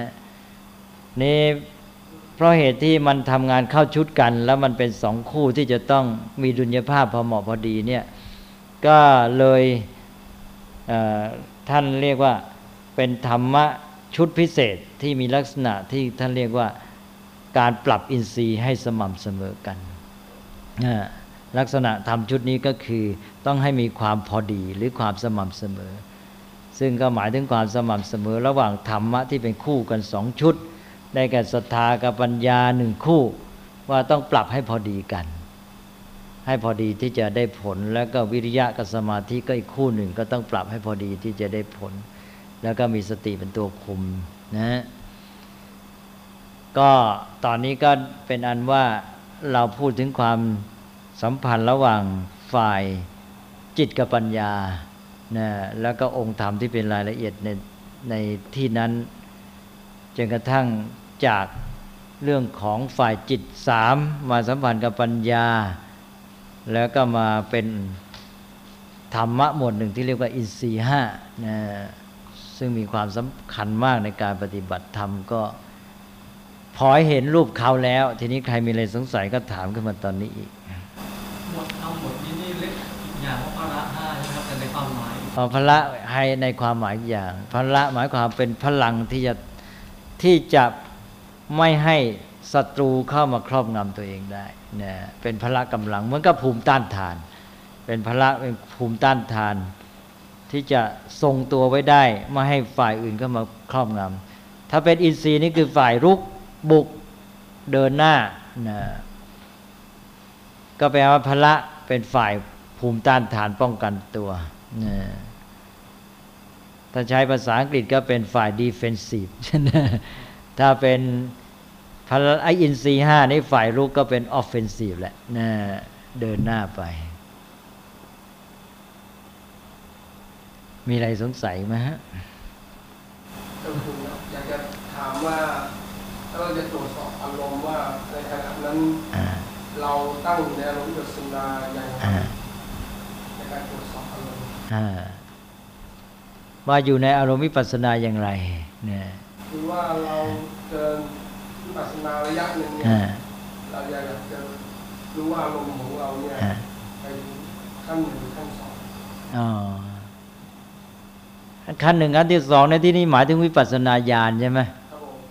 นี่เพราะเหตุที่มันทำงานเข้าชุดกัน แล้วมันเป็นสองคู่ที่จะต้องมีดุลยภาพพอเหมาะพอดีเนี่ยก็เลยเท่านเรียกว่า เป็นธรรมะชุดพิเศษที่มีลักษณะที่ท่านเรียกว่าการปรับอินทรีย์ให้สม่ำเสมอกัน ลักษณะทำชุดนี้ก็คือต้องให้มีความพอดีหรือความสม่ำเสมอ ซึ่งก็หมายถึงความสม่ำเสมอ ระหว่างธรรมะที่เป็นคู่กันสองชุด ได้แก่ศรัทธากับปัญญาหนึ่งคู่ ว่าต้องปรับให้พอดีกัน ให้พอดีที่จะได้ผลแล้วก็วิริยะกับสมาธิก็อีกคู่หนึ่ง ก็ต้องปรับให้พอดีที่จะได้ผล แล้วก็มีสติเป็นตัวคุมนะก็ตอนนี้ก็เป็นอันว่าเราพูดถึงความสัมพันธ์ระหว่างฝ่ายจิตกับปัญญานะแล้วก็องค์ธรรมที่เป็นรายละเอียดในในที่นั้นจนกระทั่งจากเรื่องของฝ่ายจิตสามมาสัมพันธ์กับปัญญา แล้วก็มาเป็นธรรมะหมวดหนึ่งที่เรียกว่าอินทรีห้านะ ซึ่งมีความสำคัญมากในการปฏิบัติธรรมก็พอเห็นรูปเขาแล้ว ทีนี้ใครมีอะไรสงสัยก็ถามขึ้นมาตอนนี้อีกหมดเอาหมดนี้นี่เล็กอย่างว่าพระห้าใช่ไหมครับแต่ในความหมายอ๋อพระให้ในความหมายอย่างพระหมายความเป็นพลังที่จะที่จะไม่ให้ศัตรูเข้ามาครอบงำตัวเองได้เนี่ยเป็นพละกำลังเหมือนกับภูมิต้านทาน เป็นพละเป็นภูมิต้านทาน ที่จะทรงตัวไว้ได้ ไม่ให้ฝ่ายอื่นเข้ามาครอบงำถ้าเป็นอินทรีย์นี่คือฝ่ายรุกบุกเดินหน้านะก็แปลว่าพละเป็นฝ่ายภูมิต้านทานป้องกันตัวนะถ้าใช้ภาษาอังกฤษก็เป็นฝ่าย defensive ถ้าเป็นพละไออินทรีย์ห้านี่ฝ่ายรุกก็เป็น offensive แหละนะเดินหน้าไป มีอะไรสงสัยไหมฮะอยากจะถามว่าเราจะตรวจสอบอารมณ์ว่าในขณะนั้นเราตั้งในอารมณ์วิปัสนาอย่างไรในการตรวจสอบอารมณ์ว่าอยู่ในอารมณ์วิปัสนาอย่างไรเนี่ยคือว่าเราเดินวิปัสนาระยะหนึ่งเนี่ยเราอยากจะรู้ว่าอารมณ์ของเราเนี่ยไปขั้นหนึ่งหรือขั้นสองอ๋อ ขั้นหนึ่งขั้นที่สองในที่นี้หมายถึงวิปัสนาญาณใช่ไหม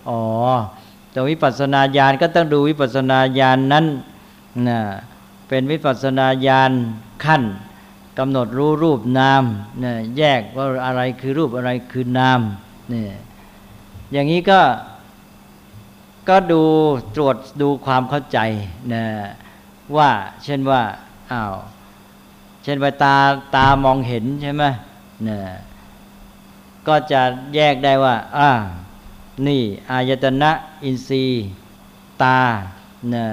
อ๋อแต่วิปัสสนาญาณก็ต้องดูวิปัสสนาญาณนนั้นนะเป็นวิปัสสนาญาณขั้นกำหนดรู้รูปนามนี่ยแยกว่าอะไรคือรูปอะไรคือนามนี่อย่างนี้ก็ก็ดูตรวจดูความเข้าใจนะว่าเช่นว่าอ้าวเช่นว่าตาตามองเห็นใช่ไหมเนี่ย ก็จะแยกได้ว่าอ่านี่อายตนะอินทรีย์ตาเนี่ย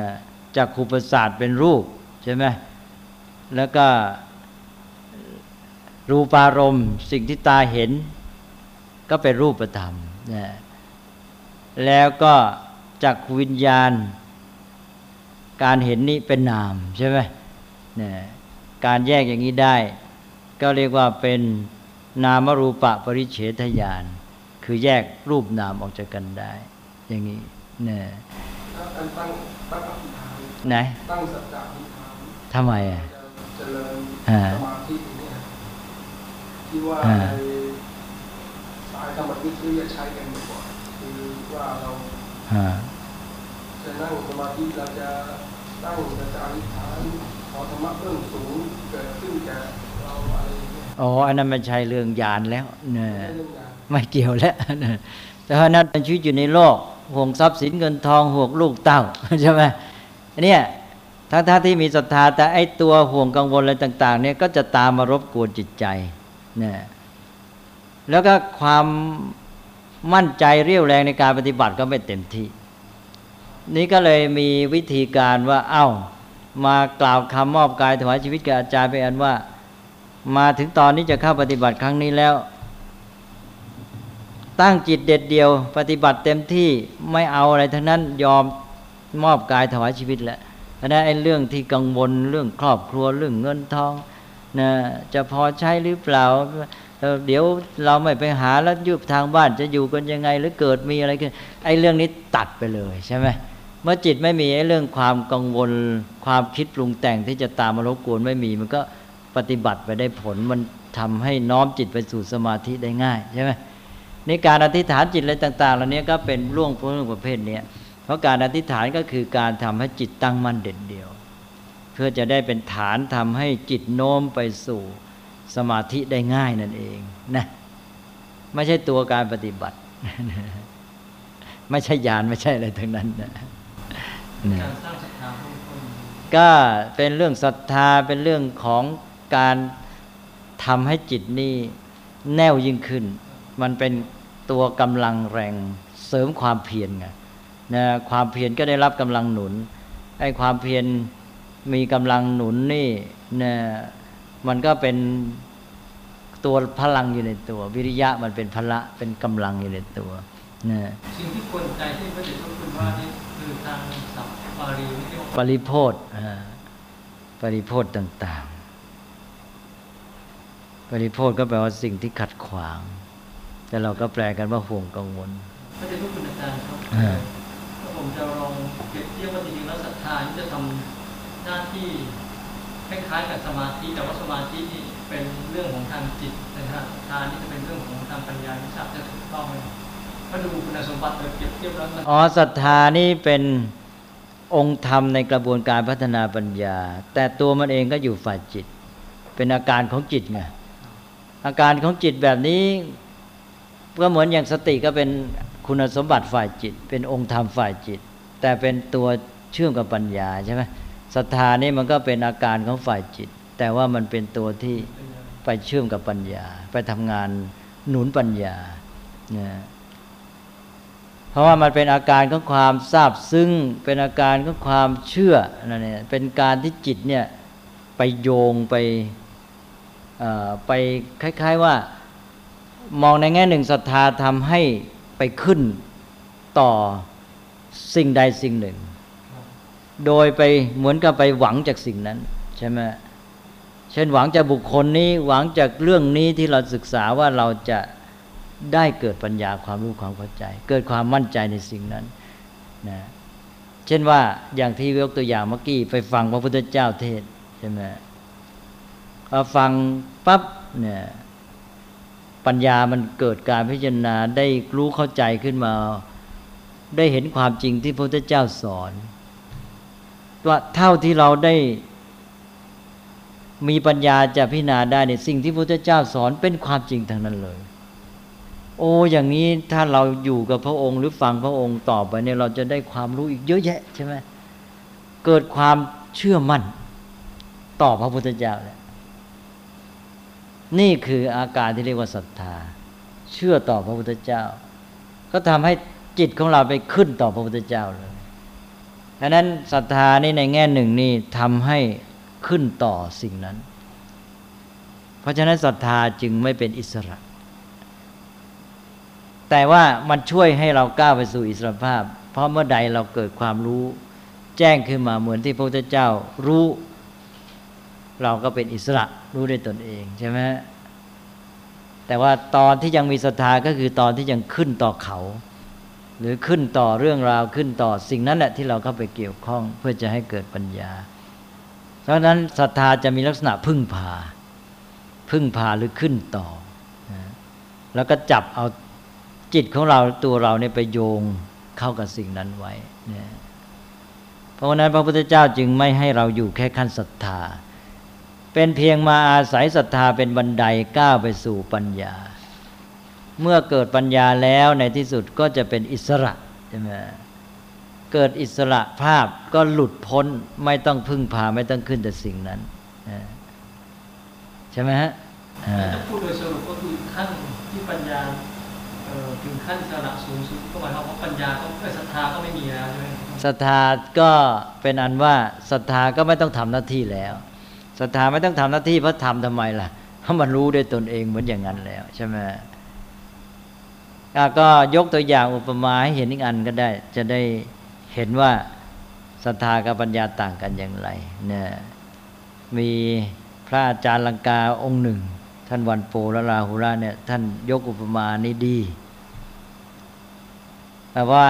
จากขูประสาทเป็นรูปใช่ไหมแล้วก็รูปารมณ์สิ่งที่ตาเห็น ก็เป็นรูปธรรมนะแล้วก็จากวิญญาณ การเห็นนี้เป็นนามใช่ไหมนะการแยกอย่างนี้ได้ ก็เรียกว่าเป็น นามรูปะปริเฉทญาณคือแยกรูปนามออกจากกันได้ อย่างนี้เนี่ยตั้งตั้งตั้งอธิษฐานไหนตั้งสัจจะอธิษฐานทำไมอะจะเจริญอ่าสมาธิตรงเนี้ยที่ว่าอ่าในสายธรรมวิทยาใช้กันบ่อยๆคือว่าเราอ่าจะนั่งสมาธิเราจะตั้งสัจจะอธิษฐานขอธรรมะเพิ่มสูงเกิดขึ้นแก่เราอะไร อ๋ออันนั้นไม่ใช่เรื่องยานแล้วเนี่ยไม่เกี่ยวแล้วแต่ว่านั้นเป็นชีวิตอยู่ในโลกห่วงทรัพย์สินเงินทองห่วงลูกเต้าใช่ไหมอันเนี้ยทั้งท่าที่มีศรัทธาแต่ไอตัวห่วงกังวลอะไรต่าง ๆ เนี่ยก็จะตามมารบกวนจิตใจเนี่ยแล้วก็ความมั่นใจเรียวแรงในการปฏิบัติก็ไม่เต็มที่ นี่ก็เลยมีวิธีการว่า เอ้ามากล่าวคำมอบกายถวายชีวิตกับอาจารย์ไปอันว่า มาถึงตอนนี้จะเข้าปฏิบัติครั้งนี้แล้ว ตั้งจิตเด็ดเดียว ปฏิบัติเต็มที่ไม่เอาอะไรทั้งนั้นยอมมอบกายถวายชีวิตแหละเพราะนั้นไอ้เรื่องที่กังวลเรื่องครอบครัวเรื่องเงินทองนะจะพอใช้หรือเปล่าเอ่อเดี๋ยวเราไม่ไปหาแล้วยุบทางบ้านจะอยู่กันยังไงหรือเกิดมีอะไรขึ้นไอ้เรื่องนี้ตัดไปเลยใช่ไหมเมื่อจิตไม่มีไอ้เรื่องความกังวลความคิดปรุงแต่งที่จะตามมารบกวนไม่มีมันก็ ปฏิบัติไปได้ผลมันทำให้น้อมจิตไปสู่สมาธิได้ง่ายใช่ไหมในการอธิษฐานจิตอะไรต่าง ๆ เหล่านี้ก็เป็นร่วงเรื่องประเภทเนี้ยเพราะการอธิษฐานก็คือการทำให้จิตตั้งมั่นเด่นเดียว เพื่อจะได้เป็นฐานทำให้จิตโน้มไปสู่สมาธิได้ง่ายนั่นเองนะไม่ใช่ตัวการปฏิบัติ ไม่ใช่ญาณไม่ใช่อะไรทั้งนั้นนะนะการสร้างศรัทธาเพิ่มต้นก็เป็นเรื่องศรัทธาเป็นเรื่องของ การทำให้จิตนี่แน่วยิ่งขึ้น มันเป็นตัวกำลังแรงเสริมความเพียรไงนะความเพียรก็ได้รับกำลังหนุนไอ้ความเพียรมีกำลังหนุนนี่นะมันก็เป็นตัวพลังอยู่ในตัว วิริยะมันเป็นพละเป็นกำลังอยู่ในตัวนะสิ่งที่ควรใจที่พระเดชพระคุณว่านี่คือทางศัพท์บาลีไม่ใช่ว่าปริโพธอ่าปริโพธต่างๆ ปริโพธก็แปลว่าสิ่งที่ขัดขวาง แต่เราก็แปลกันว่าห่วงกังวลพระเดชพระคุณอาจารย์ครับอ่าถ้าผมจะลองเปรียบเทียบว่าจริงๆแล้วศรัทธานี่จะทำหน้าที่คล้ายๆกับสมาธิแต่ว่าสมาธินี่เป็นเรื่องของทางจิตนะฮะศรัทธานี่จะเป็นเรื่องของทางปัญญาไม่ทราบจะถูกต้องไหมถ้าดูคุณสมบัติโดยเปรียบเทียบแล้วมันอ๋อศรัทธานี่เป็นองค์ธรรมในกระบวนการพัฒนาปัญญา แต่ตัวมันเองก็อยู่ฝ่ายจิต เป็นอาการของจิตไง อาการของจิตแบบนี้ ก็เหมือนอย่างสติก็เป็นคุณสมบัติฝ่ายจิต เป็นองค์ธรรมฝ่ายจิต แต่เป็นตัวเชื่อมกับปัญญาใช่ไหมศรัทธานี่มันก็เป็นอาการของฝ่ายจิต แต่ว่ามันเป็นตัวที่ไปเชื่อมกับปัญญา ไปทำงานหนุนปัญญาเนี่ยเพราะว่ามันเป็นอาการของความทราบซึ้งเป็นอาการของความเชื่อนั่นเนี่ยเป็นการที่จิตเนี่ยไปโยงไป ไปคล้าย ๆว่ามองในแง่หนึ่งศรัทธาทำให้ไปขึ้นต่อสิ่งใดสิ่งหนึ่ง โดยไปเหมือนกับไปหวังจากสิ่งนั้นใช่ไหมเช่นหวังจากบุคคลนี้หวังจากเรื่องนี้ที่เราศึกษาว่าเราจะได้เกิดปัญญาความรู้ความเข้าใจ เกิดความมั่นใจในสิ่งนั้นนะเช่นว่าอย่างที่ยกตัวอย่างเมื่อกี้ไปฟังพระพุทธเจ้าเทศใช่ไหม ฟังปั๊บเนี่ยปัญญามันเกิดการพิจารณาได้รู้เข้าใจขึ้นมา ได้เห็นความจริงที่พระพุทธเจ้าสอนว่าเท่าที่เราได้มีปัญญาจะพิจารณาได้ในสิ่งที่พระพุทธเจ้าสอนเป็นความจริงทางนั้นเลย โอ้อย่างนี้ถ้าเราอยู่กับพระองค์ หรือฟังพระองค์ต่อไปเนี่ยเราจะได้ความรู้อีกเยอะแยะใช่ไหมเกิดความเชื่อมั่นต่อพระพุทธเจ้าแหละ นี่คืออาการที่เรียกว่าศรัทธา เชื่อต่อพระพุทธเจ้า ก็ทำให้จิตของเราไปขึ้นต่อพระพุทธเจ้าเลยดังนั้นศรัทธานี่ในแง่หนึ่งนี่ทำให้ขึ้นต่อสิ่งนั้น เพราะฉะนั้นศรัทธาจึงไม่เป็นอิสระ แต่ว่ามันช่วยให้เราก้าวไปสู่อิสรภาพ เพราะเมื่อใดเราเกิดความรู้ แจ้งขึ้นมาเหมือนที่พระพุทธเจ้ารู้ เราก็เป็นอิสระรู้ได้ตนเองใช่ไหมแต่ว่าตอนที่ยังมีศรัทธาก็คือตอนที่ยังขึ้นต่อเขา หรือขึ้นต่อเรื่องราวขึ้นต่อสิ่งนั้นแหละที่เราเข้าไปเกี่ยวข้องเพื่อจะให้เกิดปัญญา เพราะนั้นศรัทธาจะมีลักษณะพึ่งพา พึ่งพาหรือขึ้นต่อ แล้วก็จับเอาจิตของเราตัวเราเนี่ยไปโยงเข้ากับสิ่งนั้นไว้ เพราะฉะนั้นพระพุทธเจ้าจึงไม่ให้เราอยู่แค่ขั้นศรัทธา เป็นเพียงมาอาศัยศรัทธาเป็นบันไดก้าวไปสู่ปัญญา เมื่อเกิดปัญญาแล้วในที่สุดก็จะเป็นอิสระใช่ไหมเกิดอิสระภาพก็หลุดพ้นไม่ต้องพึ่งพาไม่ต้องขึ้นแต่สิ่งนั้นนะใช่ไหมฮะอ่าถ้าพูดโดยสรุปก็คือขั้นที่ปัญญาเอ่อถึงขั้นอิสระสูงสุดก็หมายความว่าปัญญาก็เอ้ยศรัทธาก็ไม่มีแล้วใช่ไหมศรัทธาก็เป็นอันว่าศรัทธาก็ไม่ต้องทำหน้าที่แล้ว ศรัทธาไม่ต้องทำหน้าที่เพราะทำทำไมล่ะเพราะมันรู้ด้วยตนเองเหมือนอย่างนั้นแล้ว ใช่ไหมก็ยกตัวอย่างอุปมาให้เห็นอีกอันก็ได้ จะได้เห็นว่าศรัทธากับปัญญาต่างกันอย่างไรเนี่ยมีพระอาจารย์ลังกาองค์หนึ่ง ท่านวันโปและราหุระเนี่ยท่านยกอุปมานี้ดีแต่ว่า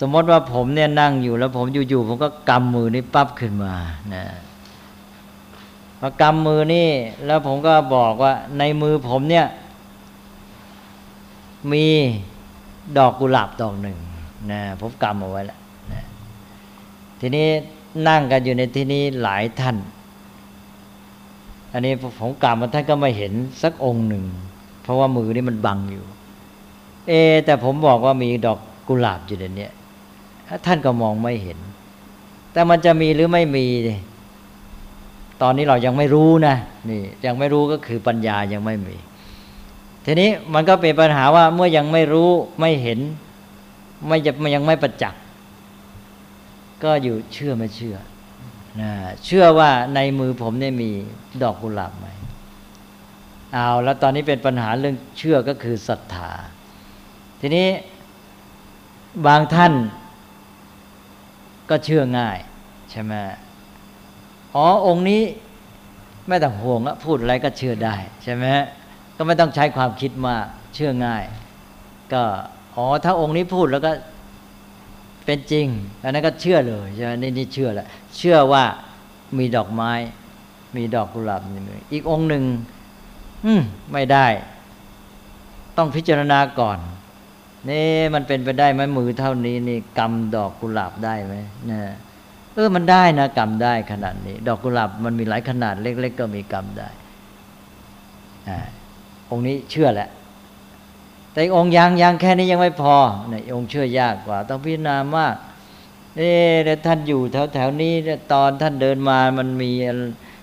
สมมติว่าผมเนี่ยนั่งอยู่แล้วผมอยู่ๆผมก็กำมือนี่ปั๊บขึ้นมานะ พอกำมือนี่ แล้วผมก็บอกว่าในมือผมเนี่ย มีดอกกุหลาบดอกหนึ่งนะผมกำเอาไว้แล้วนะทีนี้นั่งกันอยู่ในที่นี้หลายท่าน อันนี้ผมกำมาท่านก็ไม่เห็นสักองค์หนึ่ง เพราะว่ามือนี่มันบังอยู่ เอ แต่ผมบอกว่ามีดอกกุหลาบอยู่ในนี้ท่านก็มองไม่เห็น แต่มันจะมีหรือไม่มี ตอนนี้เรายังไม่รู้นะนี่ยังไม่รู้ก็คือปัญญายังไม่มี ทีนี้มันก็เป็นปัญหาว่าเมื่อยังไม่รู้ไม่เห็น ไม่จะยังไม่ประจักษ์ก็อยู่เชื่อไม่เชื่อนะเชื่อว่าในมือผมเนี่ยมีดอกกุหลาบไหมเอาแล้วตอนนี้เป็นปัญหาเรื่องเชื่อก็คือศรัทธา ทีนี้บางท่านก็เชื่อง่ายใช่ไหม อ๋อองค์นี้ไม่ต้องห่วงอะพูดอะไรก็เชื่อได้ใช่ไหมก็ไม่ต้องใช้ความคิดมากเชื่อง่าย ก็อ๋อถ้าองค์นี้พูดแล้วก็เป็นจริงอันนั้นก็เชื่อเลยใช่ไหมนี่นี่เชื่อแหละเชื่อว่ามีดอกไม้ มีดอกกุหลาบออีกองค์หนึ่งอืมไม่ได้ ต้องพิจารณาก่อนนี่มันเป็นไปได้ไหมมือเท่านี้นี่กำดอกกุหลาบได้ไหมนะ เออมันได้นะกำได้ขนาดนี้ ดอกกุหลาบมันมีหลายขนาดเล็ก ๆ ก็มีกำได้อ่าองค์นี้เชื่อแหละ แต่องค์ยังยังแค่นี้ยังไม่พอเนี่ยองค์เชื่อยากกว่า ต้องพิจารณามากเอ๊ะแล้วท่านอยู่แถวแถวนี้ตอนท่านเดินมามันมี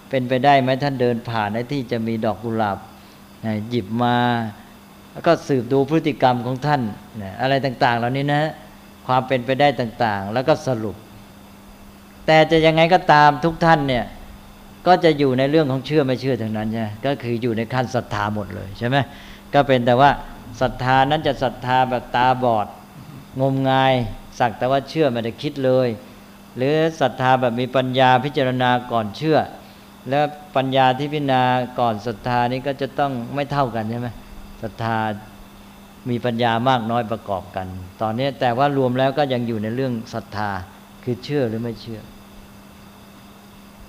เป็นไปได้ไหมท่านเดินผ่านในที่จะมีดอกกุหลาบหยิบมาแล้วก็สืบดูพฤติกรรมของท่านอะไรต่าง ๆ เหล่านี้นะ ความเป็นไปได้ต่าง ๆ แล้วก็สรุป แต่จะยังไงก็ตามทุกท่านเนี่ยก็จะอยู่ในเรื่องของเชื่อไม่เชื่อทั้งนั้นใช่ไหมก็คืออยู่ในขั้นศรัทธาหมดเลยใช่ไหมก็เป็นแต่ว่าศรัทธานั้นจะศรัทธาแบบตาบอด งมงาย สักแต่ว่าเชื่อไม่ได้คิดเลย หรือศรัทธาแบบมีปัญญาพิจารณาก่อนเชื่อ แล้วปัญญาที่พิจารณาก่อนศรัทธานี้ก็จะต้องไม่เท่ากันใช่ไหมศรัทธามีปัญญามากน้อยประกอบกัน ตอนนี้แต่ว่ารวมแล้วก็ยังอยู่ในเรื่องศรัทธาคือเชื่อหรือไม่เชื่อ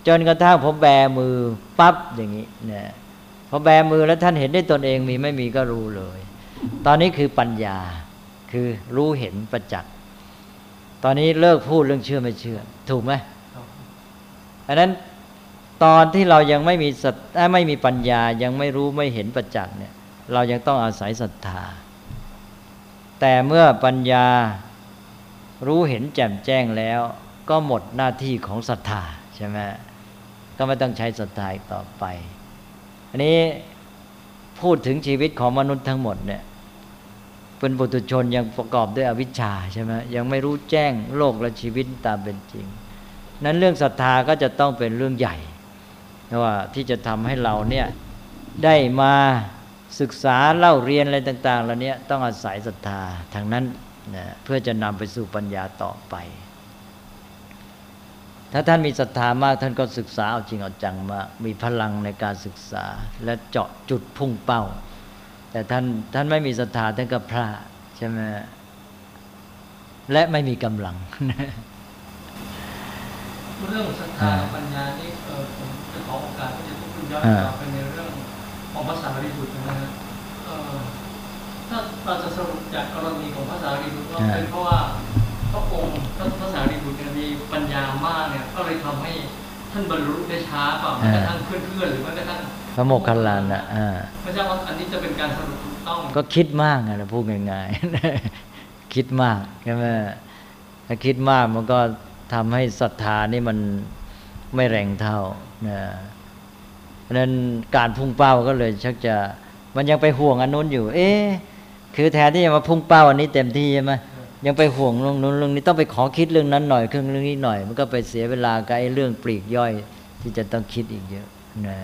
จนกระทั่งผมแบมือปั๊บอย่างนี้เนี่ยพอแบมือแล้วท่านเห็นได้ตนเองมีไม่มีก็รู้เลย ตอนนี้คือปัญญาคือรู้เห็นประจักษ์ตอนนี้เลิกพูดเรื่องเชื่อไม่เชื่อ ถูกไหมครับอันนั้นตอนที่เรายังไม่มีสัตไม่มีปัญญายังไม่รู้ไม่เห็นประจักษ์เนี่ย เรายังต้องอาศัยศรัทธา แต่เมื่อปัญญารู้เห็นแจ่มแจ้งแล้ว ก็หมดหน้าที่ของศรัทธาใช่ไหม ก็ไม่ต้องใช้ศรัทธาต่อไป อันนี้พูดถึงชีวิตของมนุษย์ทั้งหมดเนี่ยเป็นบุตุชนยังประกอบด้วยอวิชชาใช่ไหมยังไม่รู้แจ้งโลกและชีวิตตามเป็นจริง นั้นเรื่องศรัทธาก็จะต้องเป็นเรื่องใหญ่ว่าที่จะทำให้เราเนี่ยได้มาศึกษาเล่าเรียนอะไรต่างๆเหล่านี้ต้องอาศัยศรัทธาทางนั้นนะเพื่อจะนำไปสู่ปัญญาต่อไป ถ้าท่านมีศรัทธามากท่านก็ศึกษาเอาจริงเอาจังมากมีพลังในการศึกษาและเจาะจุดพุ่งเป้า แต่ท่านท่านไม่มีศรัทธาท่านก็พลาดใช่ไหมและไม่มีกำลัง เรื่องศรัทธากับปัญญานี่เออผมจะขอโอกาสที่จะพูดย้อนกลับไปในเรื่องของภาษาริบุตรนะฮะเออถ้าเราจะสรุปจากกรณีของภาษาริบุตรก็เป็นเพราะว่า พระองค์ท่านภาษาริบุตรเนี่ยมีปัญญามากเนี่ยก็เลยทำให้ท่านบรรลุได้ช้ากว่าแม้กระทั่งเพื่อนๆหรือแม้กระทั่งพระโมคคัลลานะอ่าไม่ทราบว่าอันนี้จะเป็นการสรุปถูกต้อง ก็คิดมากนะพูดง่ายๆคิดมากใช่ไหมถ้าคิดมากมันก็ทำให้ศรัทธานี่มันไม่แรงเท่านะเพราะนั้นการพุ่งเป้าก็เลยชักจะมันยังไปห่วงอันนู้นอยู่ เอ๊ะคือแทนที่จะมาพุ่งเป้าอันนี้เต็มที่ใช่ไหม ยังไปห่วงเรื่องนู้นเรื่องนี้ต้องไปขอคิดเรื่องนั้นหน่อยเรื่องนี้หน่อย มันก็ไปเสียเวลากับไอ้เรื่องปลีกย่อย ที่จะต้องคิดอีกเยอะนะ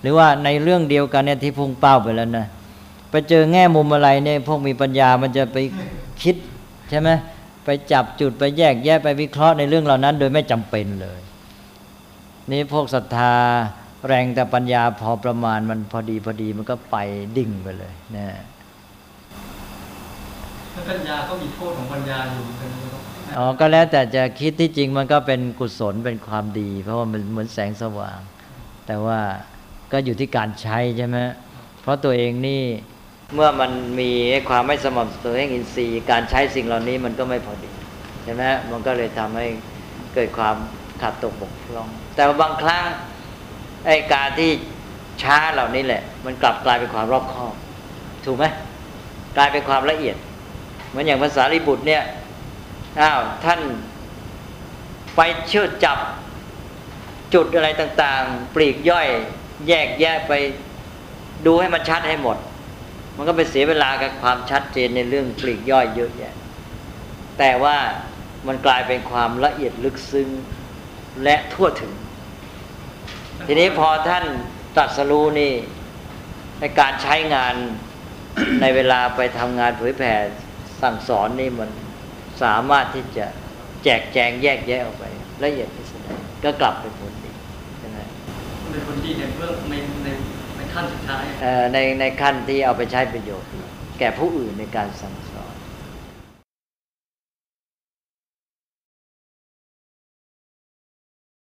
หรือว่าในเรื่องเดียวกันเนี่ยที่พุ่งเป้าไปแล้วนะไปเจอแง่มุมอะไรเนี่ยพวกมีปัญญามันจะไปคิดใช่ไหมไปจับจุดไปแยกแยะไปวิเคราะห์ในเรื่องเหล่านั้น โดยไม่จำเป็นเลย นี่พวกศรัทธาแรงแต่ปัญญาพอประมาณมันพอดีพอดีมันก็ไปดิ่งไปเลยนะ ปัญญาก็มีโทษของปัญญาอยู่เหมือนกันอ๋อก็แล้วแต่จะคิดที่จริงมันก็เป็นกุศลเป็นความดี เพราะว่ามันเหมือนแสงสว่าง แต่ว่าก็อยู่ที่การใช้ใช่ไหมเพราะตัวเองนี่เมื่อมันมีความไม่สม่ำเสมอแห่งอินทรีย์ การใช้สิ่งเหล่านี้มันก็ไม่พอดีใช่ไหมมันก็เลยทำให้เกิดความขาดตกบกพร่อง แต่บางครั้งไอ้การที่ช้าเหล่านี้แหละ มันกลับกลายเป็นความรอบคอบ ถูกไหมกลายเป็นความละเอียด เหมือนอย่างภาษาลิบุตรเนี่ยอ้าวท่านไปเชื่อจับจุดอะไรต่างๆ ปลีกย่อย แยกแยะไปดูให้มันชัดให้หมด มันก็ไปเสียเวลากับความชัดเจนในเรื่องปลีกย่อยเยอะแยะ แต่ว่ามันกลายเป็นความละเอียดลึกซึ้งและทั่วถึง ทีนี้พอท่านตรัสรู้นี่ในการใช้งานในเวลาไปทำงานเผยแผ่ สั่งสอนนี่มันสามารถที่จะแจกแจงแยกแยะออกไปละเอียดที่สุดก็กลับเป็นผลดีใช่ไหมเป็นคนดีในเรื่องในในในขั้นสุดท้ายเอ่อในในขั้นที่เอาไปใช้ประโยชน์ แก่ผู้อื่นในการสั่งส